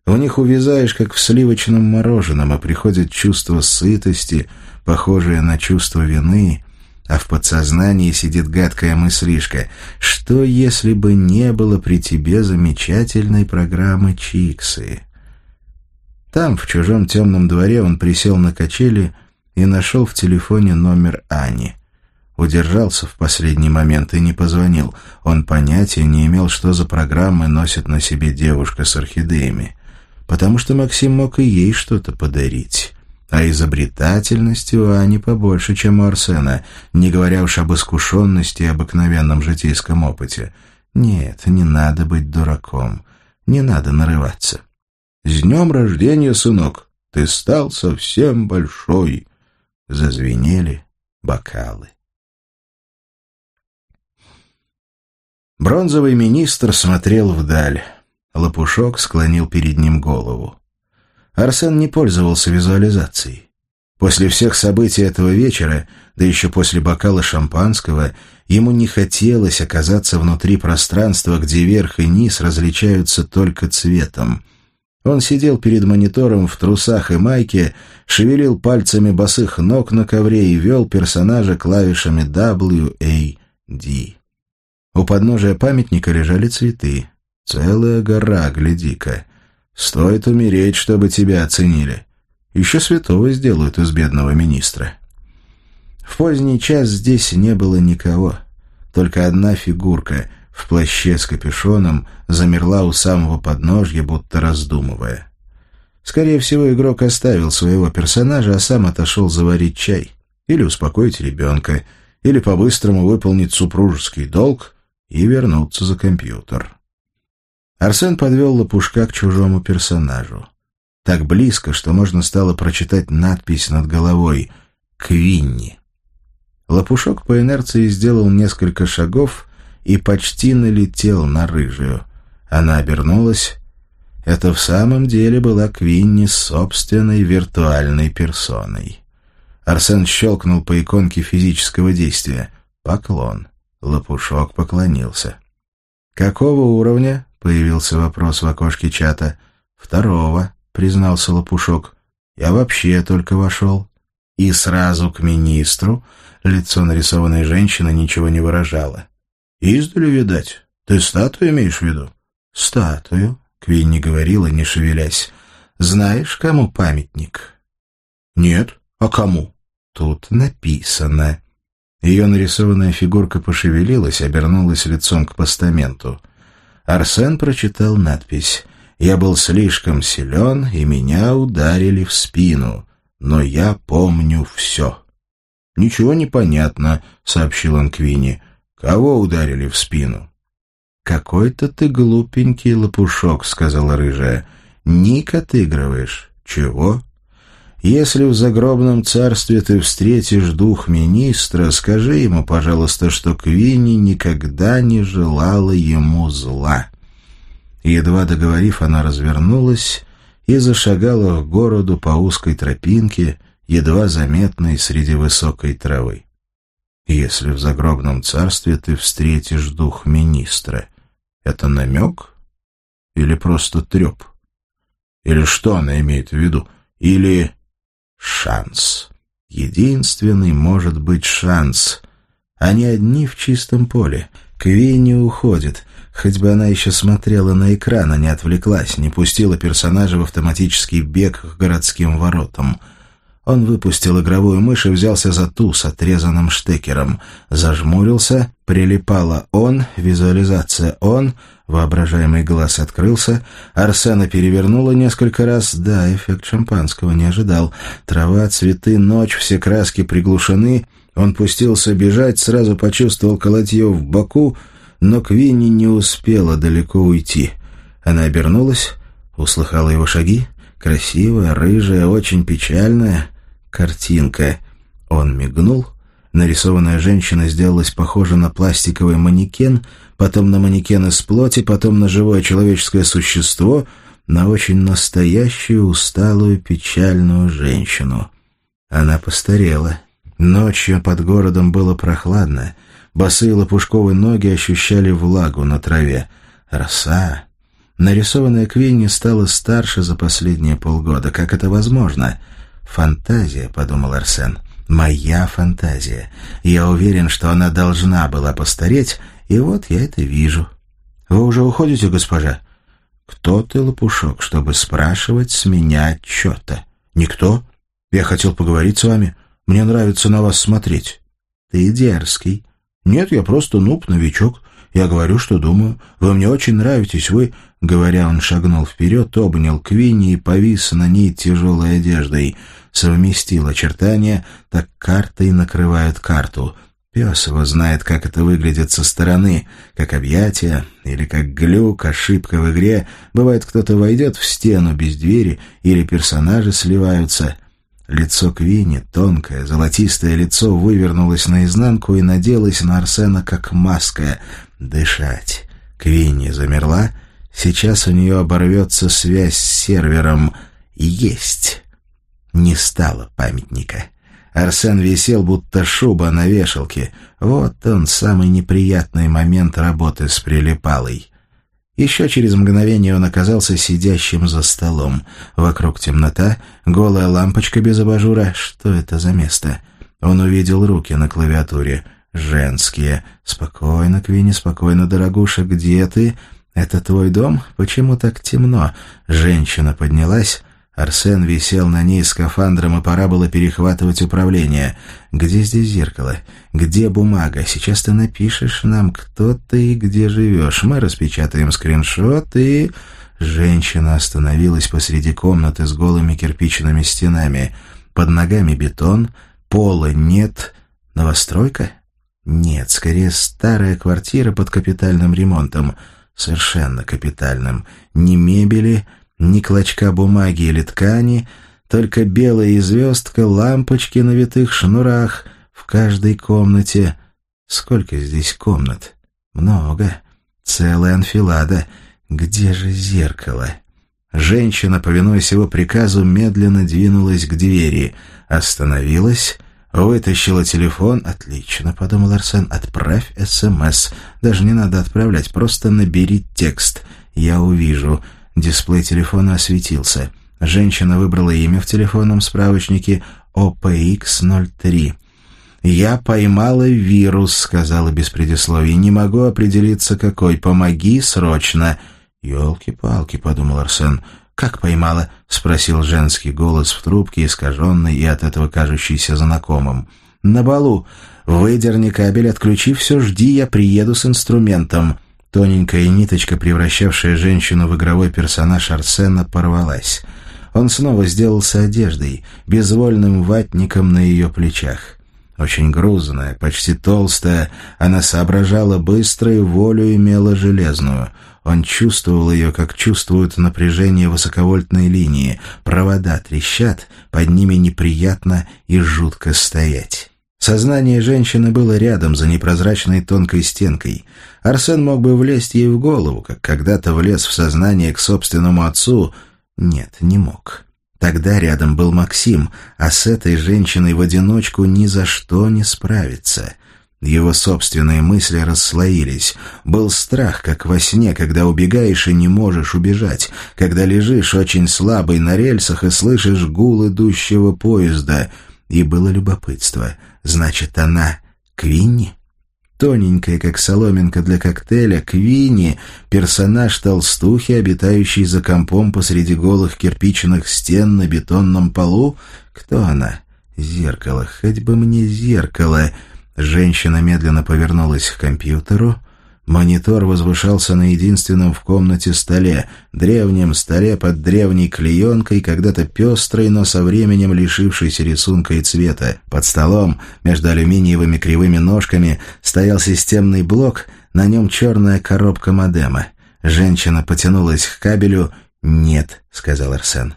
A: У них увязаешь, как в сливочном мороженом, а приходит чувство сытости, похожее на чувство вины, а в подсознании сидит гадкая мыслишка. Что, если бы не было при тебе замечательной программы «Чиксы»? Там, в чужом темном дворе, он присел на качели и нашел в телефоне номер Ани. Удержался в последний момент и не позвонил. Он понятия не имел, что за программы носит на себе девушка с орхидеями. Потому что Максим мог и ей что-то подарить а изобретательности у Ани побольше, чем у Арсена, не говоря уж об искушенности и обыкновенном житейском опыте. Нет, не надо быть дураком, не надо нарываться. «С днем рождения, сынок! Ты стал совсем большой!» Зазвенели бокалы. Бронзовый министр смотрел вдаль. Лопушок склонил перед ним голову. Арсен не пользовался визуализацией. После всех событий этого вечера, да еще после бокала шампанского, ему не хотелось оказаться внутри пространства, где верх и низ различаются только цветом. Он сидел перед монитором в трусах и майке, шевелил пальцами босых ног на ковре и вел персонажа клавишами W, A, D. У подножия памятника лежали цветы. Целая гора, гляди-ка. Стоит умереть, чтобы тебя оценили. Еще святого сделают из бедного министра. В поздний час здесь не было никого. Только одна фигурка — в плаще с капюшоном замерла у самого подножья, будто раздумывая. Скорее всего, игрок оставил своего персонажа, а сам отошел заварить чай. Или успокоить ребенка, или по-быстрому выполнить супружеский долг и вернуться за компьютер. Арсен подвел лопушка к чужому персонажу. Так близко, что можно стало прочитать надпись над головой «Квинни». Лопушок по инерции сделал несколько шагов и почти налетел на рыжую. Она обернулась. Это в самом деле была Квинни собственной виртуальной персоной. Арсен щелкнул по иконке физического действия. Поклон. Лопушок поклонился. «Какого уровня?» — появился вопрос в окошке чата. «Второго», — признался Лопушок. «Я вообще только вошел». И сразу к министру лицо нарисованной женщины ничего не выражало. «Издали, видать. Ты статую имеешь в виду?» «Статую», — Квинни говорила, не шевелясь. «Знаешь, кому памятник?» «Нет. А кому?» «Тут написано». Ее нарисованная фигурка пошевелилась, обернулась лицом к постаменту. Арсен прочитал надпись «Я был слишком силен, и меня ударили в спину, но я помню все». «Ничего не понятно», — сообщил он Квинни. Кого ударили в спину? «Какой-то ты глупенький лопушок», — сказала рыжая. «Ник отыгрываешь. Чего?» «Если в загробном царстве ты встретишь дух министра, скажи ему, пожалуйста, что Квинни никогда не желала ему зла». Едва договорив, она развернулась и зашагала к городу по узкой тропинке, едва заметной среди высокой травы. Если в загробном царстве ты встретишь дух министра, это намек или просто треп? Или что она имеет в виду? Или шанс? Единственный может быть шанс. Они одни в чистом поле. Кви уходит. Хоть бы она еще смотрела на экран, а не отвлеклась, не пустила персонажа в автоматический бег к городским воротам — он выпустил игровую мышь и взялся за ту с отрезанным штекером. Зажмурился, прилипало «он», визуализация «он», воображаемый глаз открылся, Арсена перевернула несколько раз. Да, эффект шампанского не ожидал. Трава, цветы, ночь, все краски приглушены. Он пустился бежать, сразу почувствовал колотье в боку, но Квинни не успела далеко уйти. Она обернулась, услыхала его шаги, красивая, рыжая, очень печальная картинка. Он мигнул. Нарисованная женщина сделалась похожа на пластиковый манекен, потом на манекен из плоти, потом на живое человеческое существо, на очень настоящую, усталую, печальную женщину. Она постарела. Ночью под городом было прохладно. Босые лопушковые ноги ощущали влагу на траве. Роса. Нарисованная Квинни стала старше за последние полгода. Как это возможно? — «Фантазия», — подумал Арсен. «Моя фантазия. Я уверен, что она должна была постареть, и вот я это вижу». «Вы уже уходите, госпожа?» «Кто ты, лопушок, чтобы спрашивать с меня отчета?» «Никто. Я хотел поговорить с вами. Мне нравится на вас смотреть». «Ты дерзкий». «Нет, я просто нуб, новичок. Я говорю, что думаю. Вы мне очень нравитесь. Вы...» Говоря, он шагнул вперед, обнял Квинни и повис на ней тяжелой одеждой. Совместил очертания, так картой накрывают карту. Пес его знает, как это выглядит со стороны, как объятие или как глюк, ошибка в игре. Бывает, кто-то войдет в стену без двери или персонажи сливаются. Лицо Квинни, тонкое, золотистое лицо, вывернулось наизнанку и наделось на Арсена как маска. Дышать. Квинни замерла. Сейчас у нее оборвется связь с сервером. Есть. Не стало памятника. Арсен висел, будто шуба на вешалке. Вот он, самый неприятный момент работы с прилипалой. Еще через мгновение он оказался сидящим за столом. Вокруг темнота, голая лампочка без абажура. Что это за место? Он увидел руки на клавиатуре. Женские. «Спокойно, Квинни, спокойно, дорогуша, где ты?» «Это твой дом? Почему так темно?» Женщина поднялась. Арсен висел на ней скафандром, и пора было перехватывать управление. «Где здесь зеркало? Где бумага? Сейчас ты напишешь нам, кто ты и где живешь. Мы распечатаем скриншот и...» Женщина остановилась посреди комнаты с голыми кирпичными стенами. Под ногами бетон, пола нет. Новостройка? Нет, скорее старая квартира под капитальным ремонтом — совершенно капитальным. Ни мебели, ни клочка бумаги или ткани, только белая звездка, лампочки на витых шнурах в каждой комнате. Сколько здесь комнат? Много. Целая анфилада. Где же зеркало? Женщина, повинуясь его приказу, медленно двинулась к двери, остановилась Вытащила телефон. «Отлично», — подумал Арсен. «Отправь СМС. Даже не надо отправлять, просто набери текст. Я увижу». Дисплей телефона осветился. Женщина выбрала имя в телефонном справочнике OPX03. «Я поймала вирус», — сказала без предисловий. «Не могу определиться, какой. Помоги срочно». «Елки-палки», — подумал Арсен. «Как поймала?» — спросил женский голос в трубке, искаженный и от этого кажущийся знакомым. «На балу. Выдерни кабель, отключи все, жди, я приеду с инструментом». Тоненькая ниточка, превращавшая женщину в игровой персонаж Арсена, порвалась. Он снова сделался одеждой, безвольным ватником на ее плечах. Очень грузная, почти толстая, она соображала быстро и волю имела железную — он чувствовал ее, как чувствуют напряжение высоковольтной линии. Провода трещат, под ними неприятно и жутко стоять. Сознание женщины было рядом, за непрозрачной тонкой стенкой. Арсен мог бы влезть ей в голову, как когда-то влез в сознание к собственному отцу. Нет, не мог. Тогда рядом был Максим, а с этой женщиной в одиночку ни за что не справиться. Его собственные мысли расслоились. Был страх, как во сне, когда убегаешь и не можешь убежать, когда лежишь очень слабый на рельсах и слышишь гул идущего поезда. И было любопытство. Значит, она Квинни? Тоненькая, как соломинка для коктейля, Квинни — персонаж толстухи, обитающий за компом посреди голых кирпичных стен на бетонном полу? Кто она? Зеркало. Хоть бы мне зеркало. Женщина медленно повернулась к компьютеру. Монитор возвышался на единственном в комнате столе, древнем столе под древней клеенкой, когда-то пестрой, но со временем лишившейся рисунка и цвета. Под столом, между алюминиевыми кривыми ножками, стоял системный блок, на нем черная коробка модема. Женщина потянулась к кабелю. «Нет», — сказал Арсен.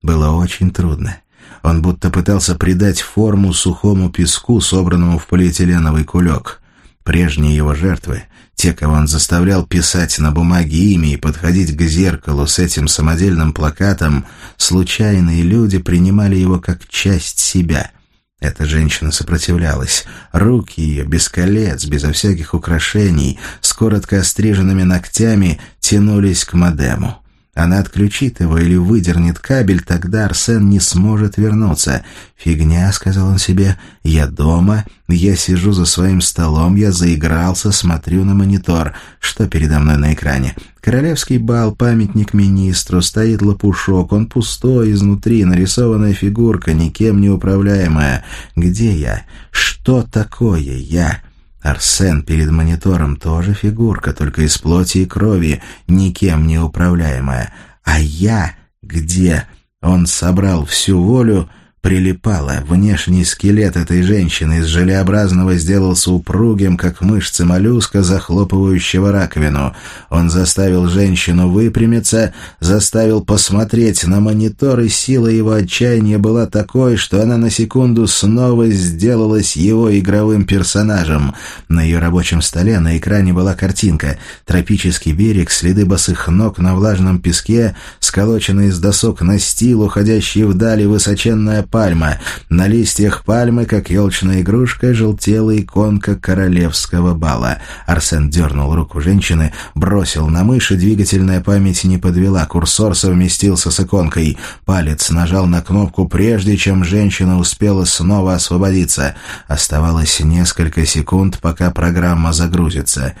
A: Было очень трудно. Он будто пытался придать форму сухому песку, собранному в полиэтиленовый кулек. Прежние его жертвы, те, кого он заставлял писать на бумаге имя и подходить к зеркалу с этим самодельным плакатом, случайные люди принимали его как часть себя. Эта женщина сопротивлялась. Руки ее, без колец, безо всяких украшений, с коротко остриженными ногтями, тянулись к модему. Она отключит его или выдернет кабель, тогда Арсен не сможет вернуться. «Фигня», — сказал он себе, — «я дома, я сижу за своим столом, я заигрался, смотрю на монитор. Что передо мной на экране? Королевский бал, памятник министру, стоит лопушок, он пустой изнутри, нарисованная фигурка, никем не управляемая. Где я? Что такое я?» Арсен перед монитором тоже фигурка, только из плоти и крови, никем не управляемая. А я где? Он собрал всю волю прилипала. Внешний скелет этой женщины из желеобразного сделался упругим, как мышцы моллюска, захлопывающего раковину. Он заставил женщину выпрямиться, заставил посмотреть на монитор, и сила его отчаяния была такой, что она на секунду снова сделалась его игровым персонажем. На ее рабочем столе на экране была картинка. Тропический берег, следы босых ног на влажном песке, сколоченный из досок настил, уходящие вдали высоченная пальма. На листьях пальмы, как елочная игрушка, желтела иконка королевского бала. Арсен дернул руку женщины, бросил на мышь, и двигательная память не подвела. Курсор совместился с иконкой. Палец нажал на кнопку, прежде чем женщина успела снова освободиться. Оставалось несколько секунд, пока программа загрузится.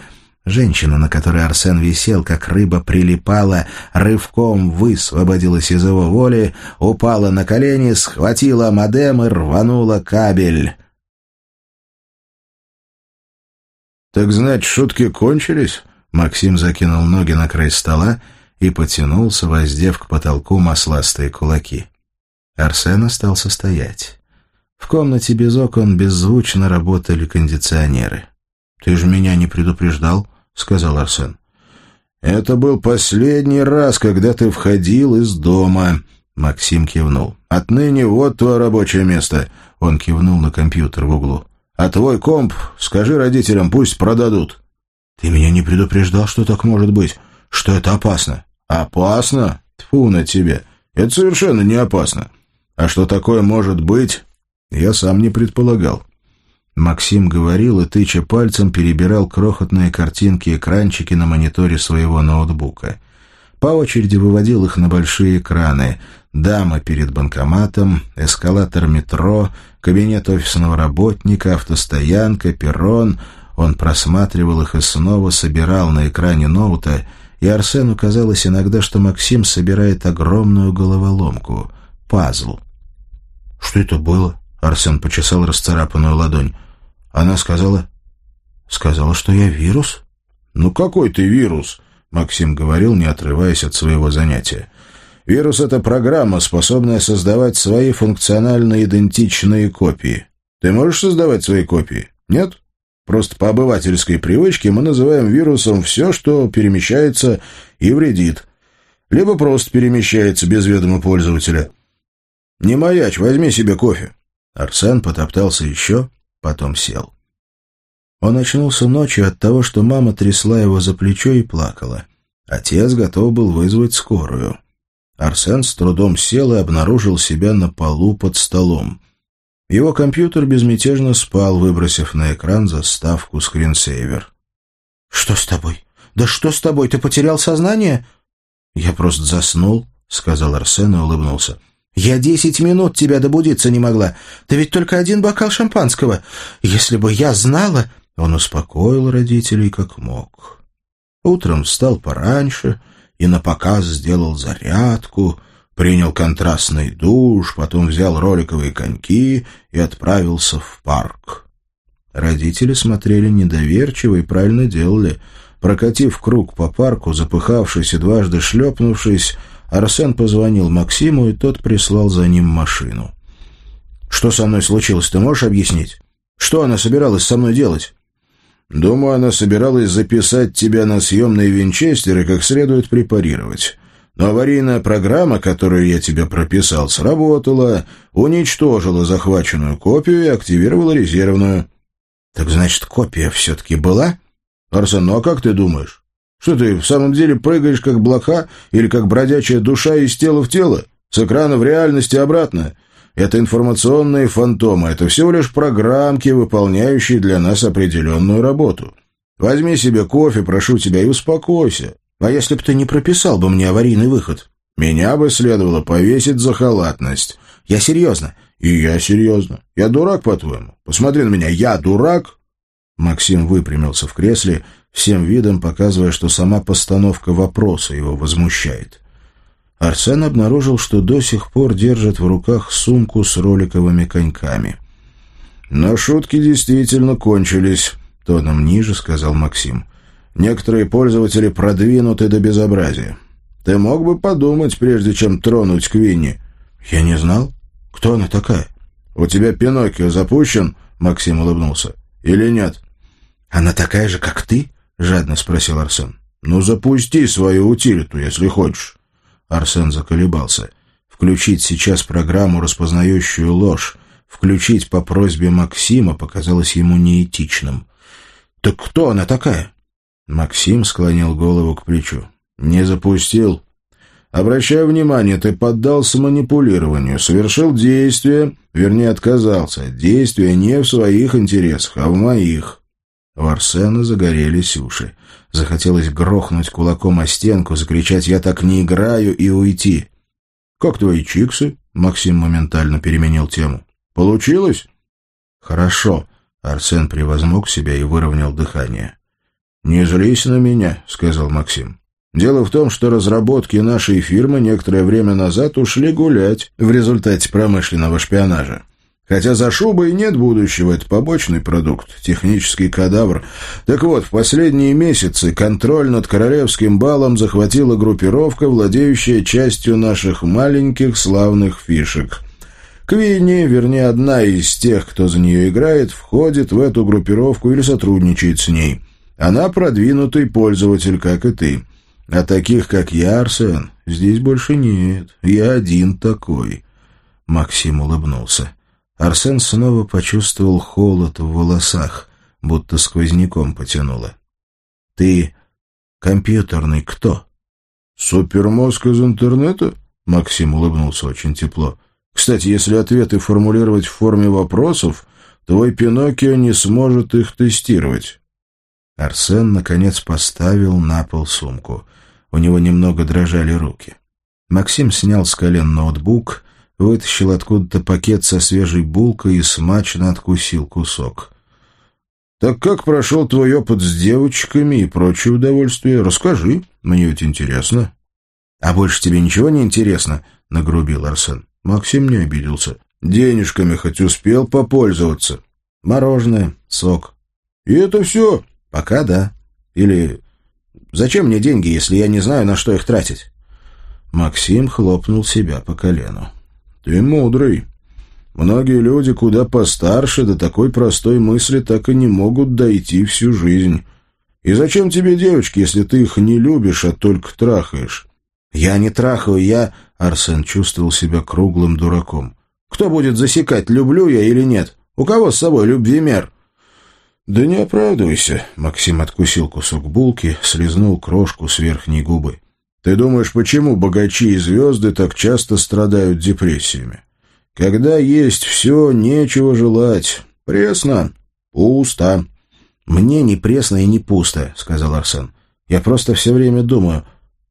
A: Женщина, на которой Арсен висел, как рыба прилипала, рывком высвободилась из его воли, упала на колени, схватила модем и рванула кабель. «Так значит, шутки кончились?» Максим закинул ноги на край стола и потянулся, воздев к потолку масластые кулаки. Арсен остался стоять. В комнате без окон беззвучно работали кондиционеры. «Ты же меня не предупреждал?» — сказал Арсен. «Это был последний раз, когда ты входил из дома», — Максим кивнул. «Отныне вот твое рабочее место», — он кивнул на компьютер в углу. «А твой комп, скажи родителям, пусть продадут».
B: «Ты меня не предупреждал, что так может быть, что это опасно».
A: «Опасно? Тьфу на тебя. Это совершенно не опасно. А что такое может быть, я сам не предполагал. Максим говорил и, тыча пальцем, перебирал крохотные картинки-экранчики на мониторе своего ноутбука. По очереди выводил их на большие экраны. Дама перед банкоматом, эскалатор метро, кабинет офисного работника, автостоянка, перрон. Он просматривал их и снова собирал на экране ноута, и Арсену казалось иногда, что Максим собирает огромную головоломку — пазл.
B: «Что это было?» — Арсен почесал расцарапанную ладонь. Она сказала... Сказала, что я вирус?
A: Ну какой ты вирус? Максим говорил, не отрываясь от своего занятия. Вирус — это программа, способная создавать свои функционально идентичные копии. Ты можешь создавать свои копии? Нет? Просто по обывательской привычке мы называем вирусом все, что перемещается и вредит. Либо просто перемещается без ведома пользователя. Не маяч, возьми себе кофе. Арсен потоптался еще, потом сел. Он очнулся ночью от того, что мама трясла его за плечо и плакала. Отец готов был вызвать скорую. Арсен с трудом сел и обнаружил себя на полу под столом. Его компьютер безмятежно спал, выбросив на экран заставку скринсейвер.
B: «Что с тобой? Да что с тобой? Ты потерял сознание?»
A: «Я просто заснул», — сказал Арсен и улыбнулся.
B: «Я десять минут тебя добудиться не могла. Ты ведь только один бокал шампанского. Если бы я знала...»
A: Он успокоил родителей как мог. Утром встал пораньше и на показ сделал зарядку, принял контрастный душ, потом взял роликовые коньки и отправился в парк. Родители смотрели недоверчиво и правильно делали. Прокатив круг по парку, запыхавшись и дважды шлепнувшись, Арсен позвонил Максиму, и тот прислал за ним машину. «Что со мной случилось, ты можешь объяснить? Что она собиралась со мной делать?» «Думаю, она собиралась записать тебя на съемные винчестеры, как следует препарировать. Но аварийная программа, которую я тебе прописал, сработала, уничтожила захваченную копию и активировала резервную».
B: «Так значит, копия все-таки была?»
A: «Арсен, ну а как ты думаешь? Что ты в самом деле прыгаешь как блоха или как бродячая душа из тела в тело? С экрана в реальности обратно? Это информационные фантомы, это всего лишь программки, выполняющие для нас определенную работу. Возьми себе кофе, прошу тебя, и успокойся.
B: А если бы ты не прописал бы мне аварийный выход?
A: Меня бы следовало повесить за халатность.
B: Я серьезно.
A: И я серьезно. Я дурак, по-твоему? Посмотри на меня, я дурак? Максим выпрямился в кресле всем видом показывая, что сама постановка вопроса его возмущает. Арсен обнаружил, что до сих пор держит в руках сумку с роликовыми коньками. «Но шутки действительно кончились», — тоном ниже сказал Максим. «Некоторые пользователи продвинуты до безобразия. Ты мог бы подумать, прежде чем тронуть Квинни».
B: «Я не знал. Кто она такая?»
A: «У тебя Пиноккио запущен?» — Максим улыбнулся. «Или нет?»
B: «Она такая же, как ты?» — жадно спросил Арсен.
A: «Ну, запусти свою утилиту, если хочешь». Арсен заколебался. Включить сейчас программу, распознающую ложь, включить по просьбе Максима показалось ему неэтичным.
B: «Так кто она такая?»
A: Максим склонил голову к плечу. «Не запустил. Обращаю внимание, ты поддался манипулированию, совершил действие, вернее, отказался от действия не в своих интересах, а в моих. У Арсена загорелись уши. Захотелось грохнуть кулаком о стенку, закричать «Я так не играю» и уйти. «Как твои чиксы?» — Максим моментально переменил тему. «Получилось?» «Хорошо», — Арсен превозмог себя и выровнял дыхание. «Не злись на меня», — сказал Максим. Дело в том, что разработки нашей фирмы некоторое время назад ушли гулять в результате промышленного шпионажа. Хотя за шубой нет будущего, это побочный продукт, технический кадавр. Так вот, в последние месяцы контроль над королевским балом захватила группировка, владеющая частью наших маленьких славных фишек. Квинни, вернее, одна из тех, кто за нее играет, входит в эту группировку или сотрудничает с ней. Она продвинутый пользователь, как и ты. А таких, как я, Арсен, здесь больше нет. Я один такой. Максим улыбнулся. Арсен снова почувствовал холод в волосах, будто сквозняком потянуло. «Ты компьютерный кто?» «Супермозг из интернета?» Максим улыбнулся очень тепло. «Кстати, если ответы формулировать в форме вопросов, твой Пиноккио не сможет их тестировать». Арсен, наконец, поставил на пол сумку — у него немного дрожали руки. Максим снял с колен ноутбук, вытащил откуда-то пакет со свежей булкой и смачно откусил кусок. «Так как прошел твой опыт с девочками и прочее удовольствие? Расскажи, мне ведь интересно». «А больше тебе ничего не интересно?» — нагрубил Арсен. Максим не обиделся. «Денежками хоть успел попользоваться?» «Мороженое, сок». «И это все?» «Пока да. Или Зачем мне деньги, если я не знаю, на что их тратить?» Максим хлопнул себя по колену. «Ты мудрый. Многие люди куда постарше до такой простой мысли так и не могут дойти всю жизнь. И зачем тебе девочки, если ты их не любишь, а только трахаешь?» «Я не трахаю, я...» Арсен чувствовал себя круглым дураком. «Кто будет засекать, люблю я или нет? У кого с собой любвимер?» «Да не оправдывайся», — Максим откусил кусок булки, слезнул крошку с верхней губы. «Ты думаешь, почему богачи и звезды так часто страдают депрессиями? Когда есть все, нечего желать. Пресно, пусто». «Мне не пресно и не пусто», — сказал Арсен. «Я просто все время думаю,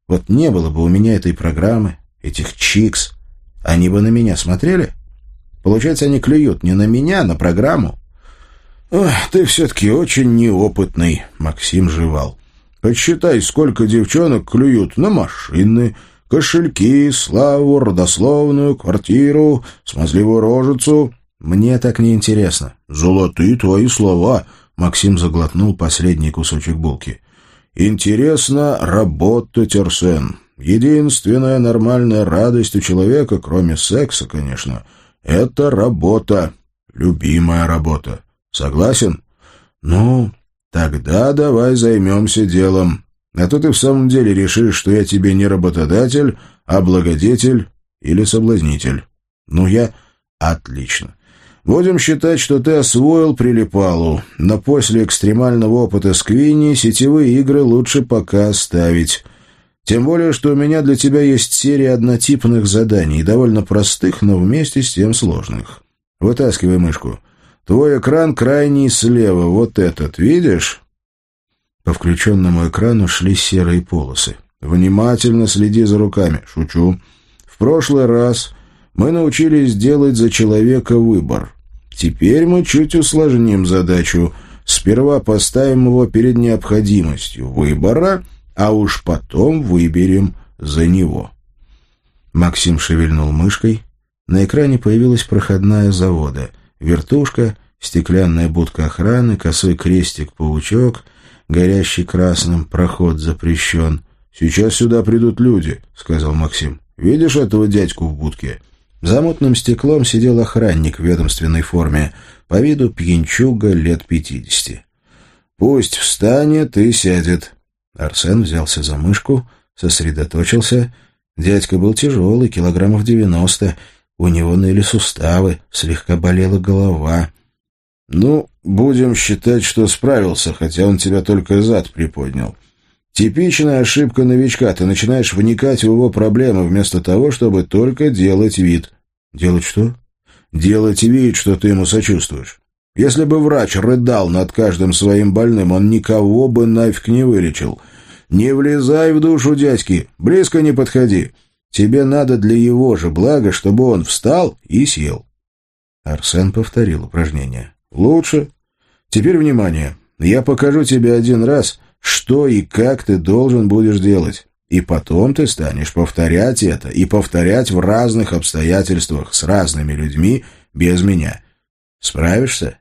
A: вот не было бы у меня этой программы, этих чикс, они бы на меня смотрели? Получается, они клюют не на меня, а на программу». «Ох, ты все-таки очень неопытный», — Максим жевал. «Подсчитай, сколько девчонок клюют на машины, кошельки, славу, родословную, квартиру, смазливую рожицу». «Мне так не интересно. «Золотые твои слова», — Максим заглотнул последний кусочек булки. «Интересно работать, Арсен. Единственная нормальная радость у человека, кроме секса, конечно, — это работа. Любимая работа. Согласен? Ну, тогда давай займемся делом. А то ты в самом деле решишь, что я тебе не работодатель, а благодетель или соблазнитель. Ну, я... Отлично. Будем считать, что ты освоил прилипалу, но после экстремального опыта с Квинни сетевые игры лучше пока оставить. Тем более, что у меня для тебя есть серия однотипных заданий, довольно простых, но вместе с тем сложных. Вытаскивай мышку. Твой экран крайний слева, вот этот, видишь?» По включенному экрану шли серые полосы. «Внимательно следи за руками. Шучу. В прошлый раз мы научились делать за человека выбор. Теперь мы чуть усложним задачу. Сперва поставим его перед необходимостью выбора, а уж потом выберем за него». Максим шевельнул мышкой. На экране появилась проходная завода — Вертушка, стеклянная будка охраны, косой крестик-паучок, горящий красным, проход запрещен. «Сейчас сюда придут люди», — сказал Максим. «Видишь этого дядьку в будке?» За мутным стеклом сидел охранник в ведомственной форме, по виду пьянчуга лет пятидесяти. «Пусть встанет и сядет». Арсен взялся за мышку, сосредоточился. Дядька был тяжелый, килограммов девяносто, у него ныли суставы, слегка болела голова. «Ну, будем считать, что справился, хотя он тебя только зад приподнял. Типичная ошибка новичка. Ты начинаешь вникать в его проблемы вместо того, чтобы только делать вид.
B: Делать что?
A: Делать вид, что ты ему сочувствуешь. Если бы врач рыдал над каждым своим больным, он никого бы нафиг не вылечил. Не влезай в душу дядьки, близко не подходи. Тебе надо для его же блага, чтобы он встал и сел. Арсен повторил упражнение. Лучше. Теперь внимание. Я покажу тебе один раз, что и как ты должен будешь делать. И потом ты станешь повторять это и повторять в разных обстоятельствах с разными людьми без меня. Справишься?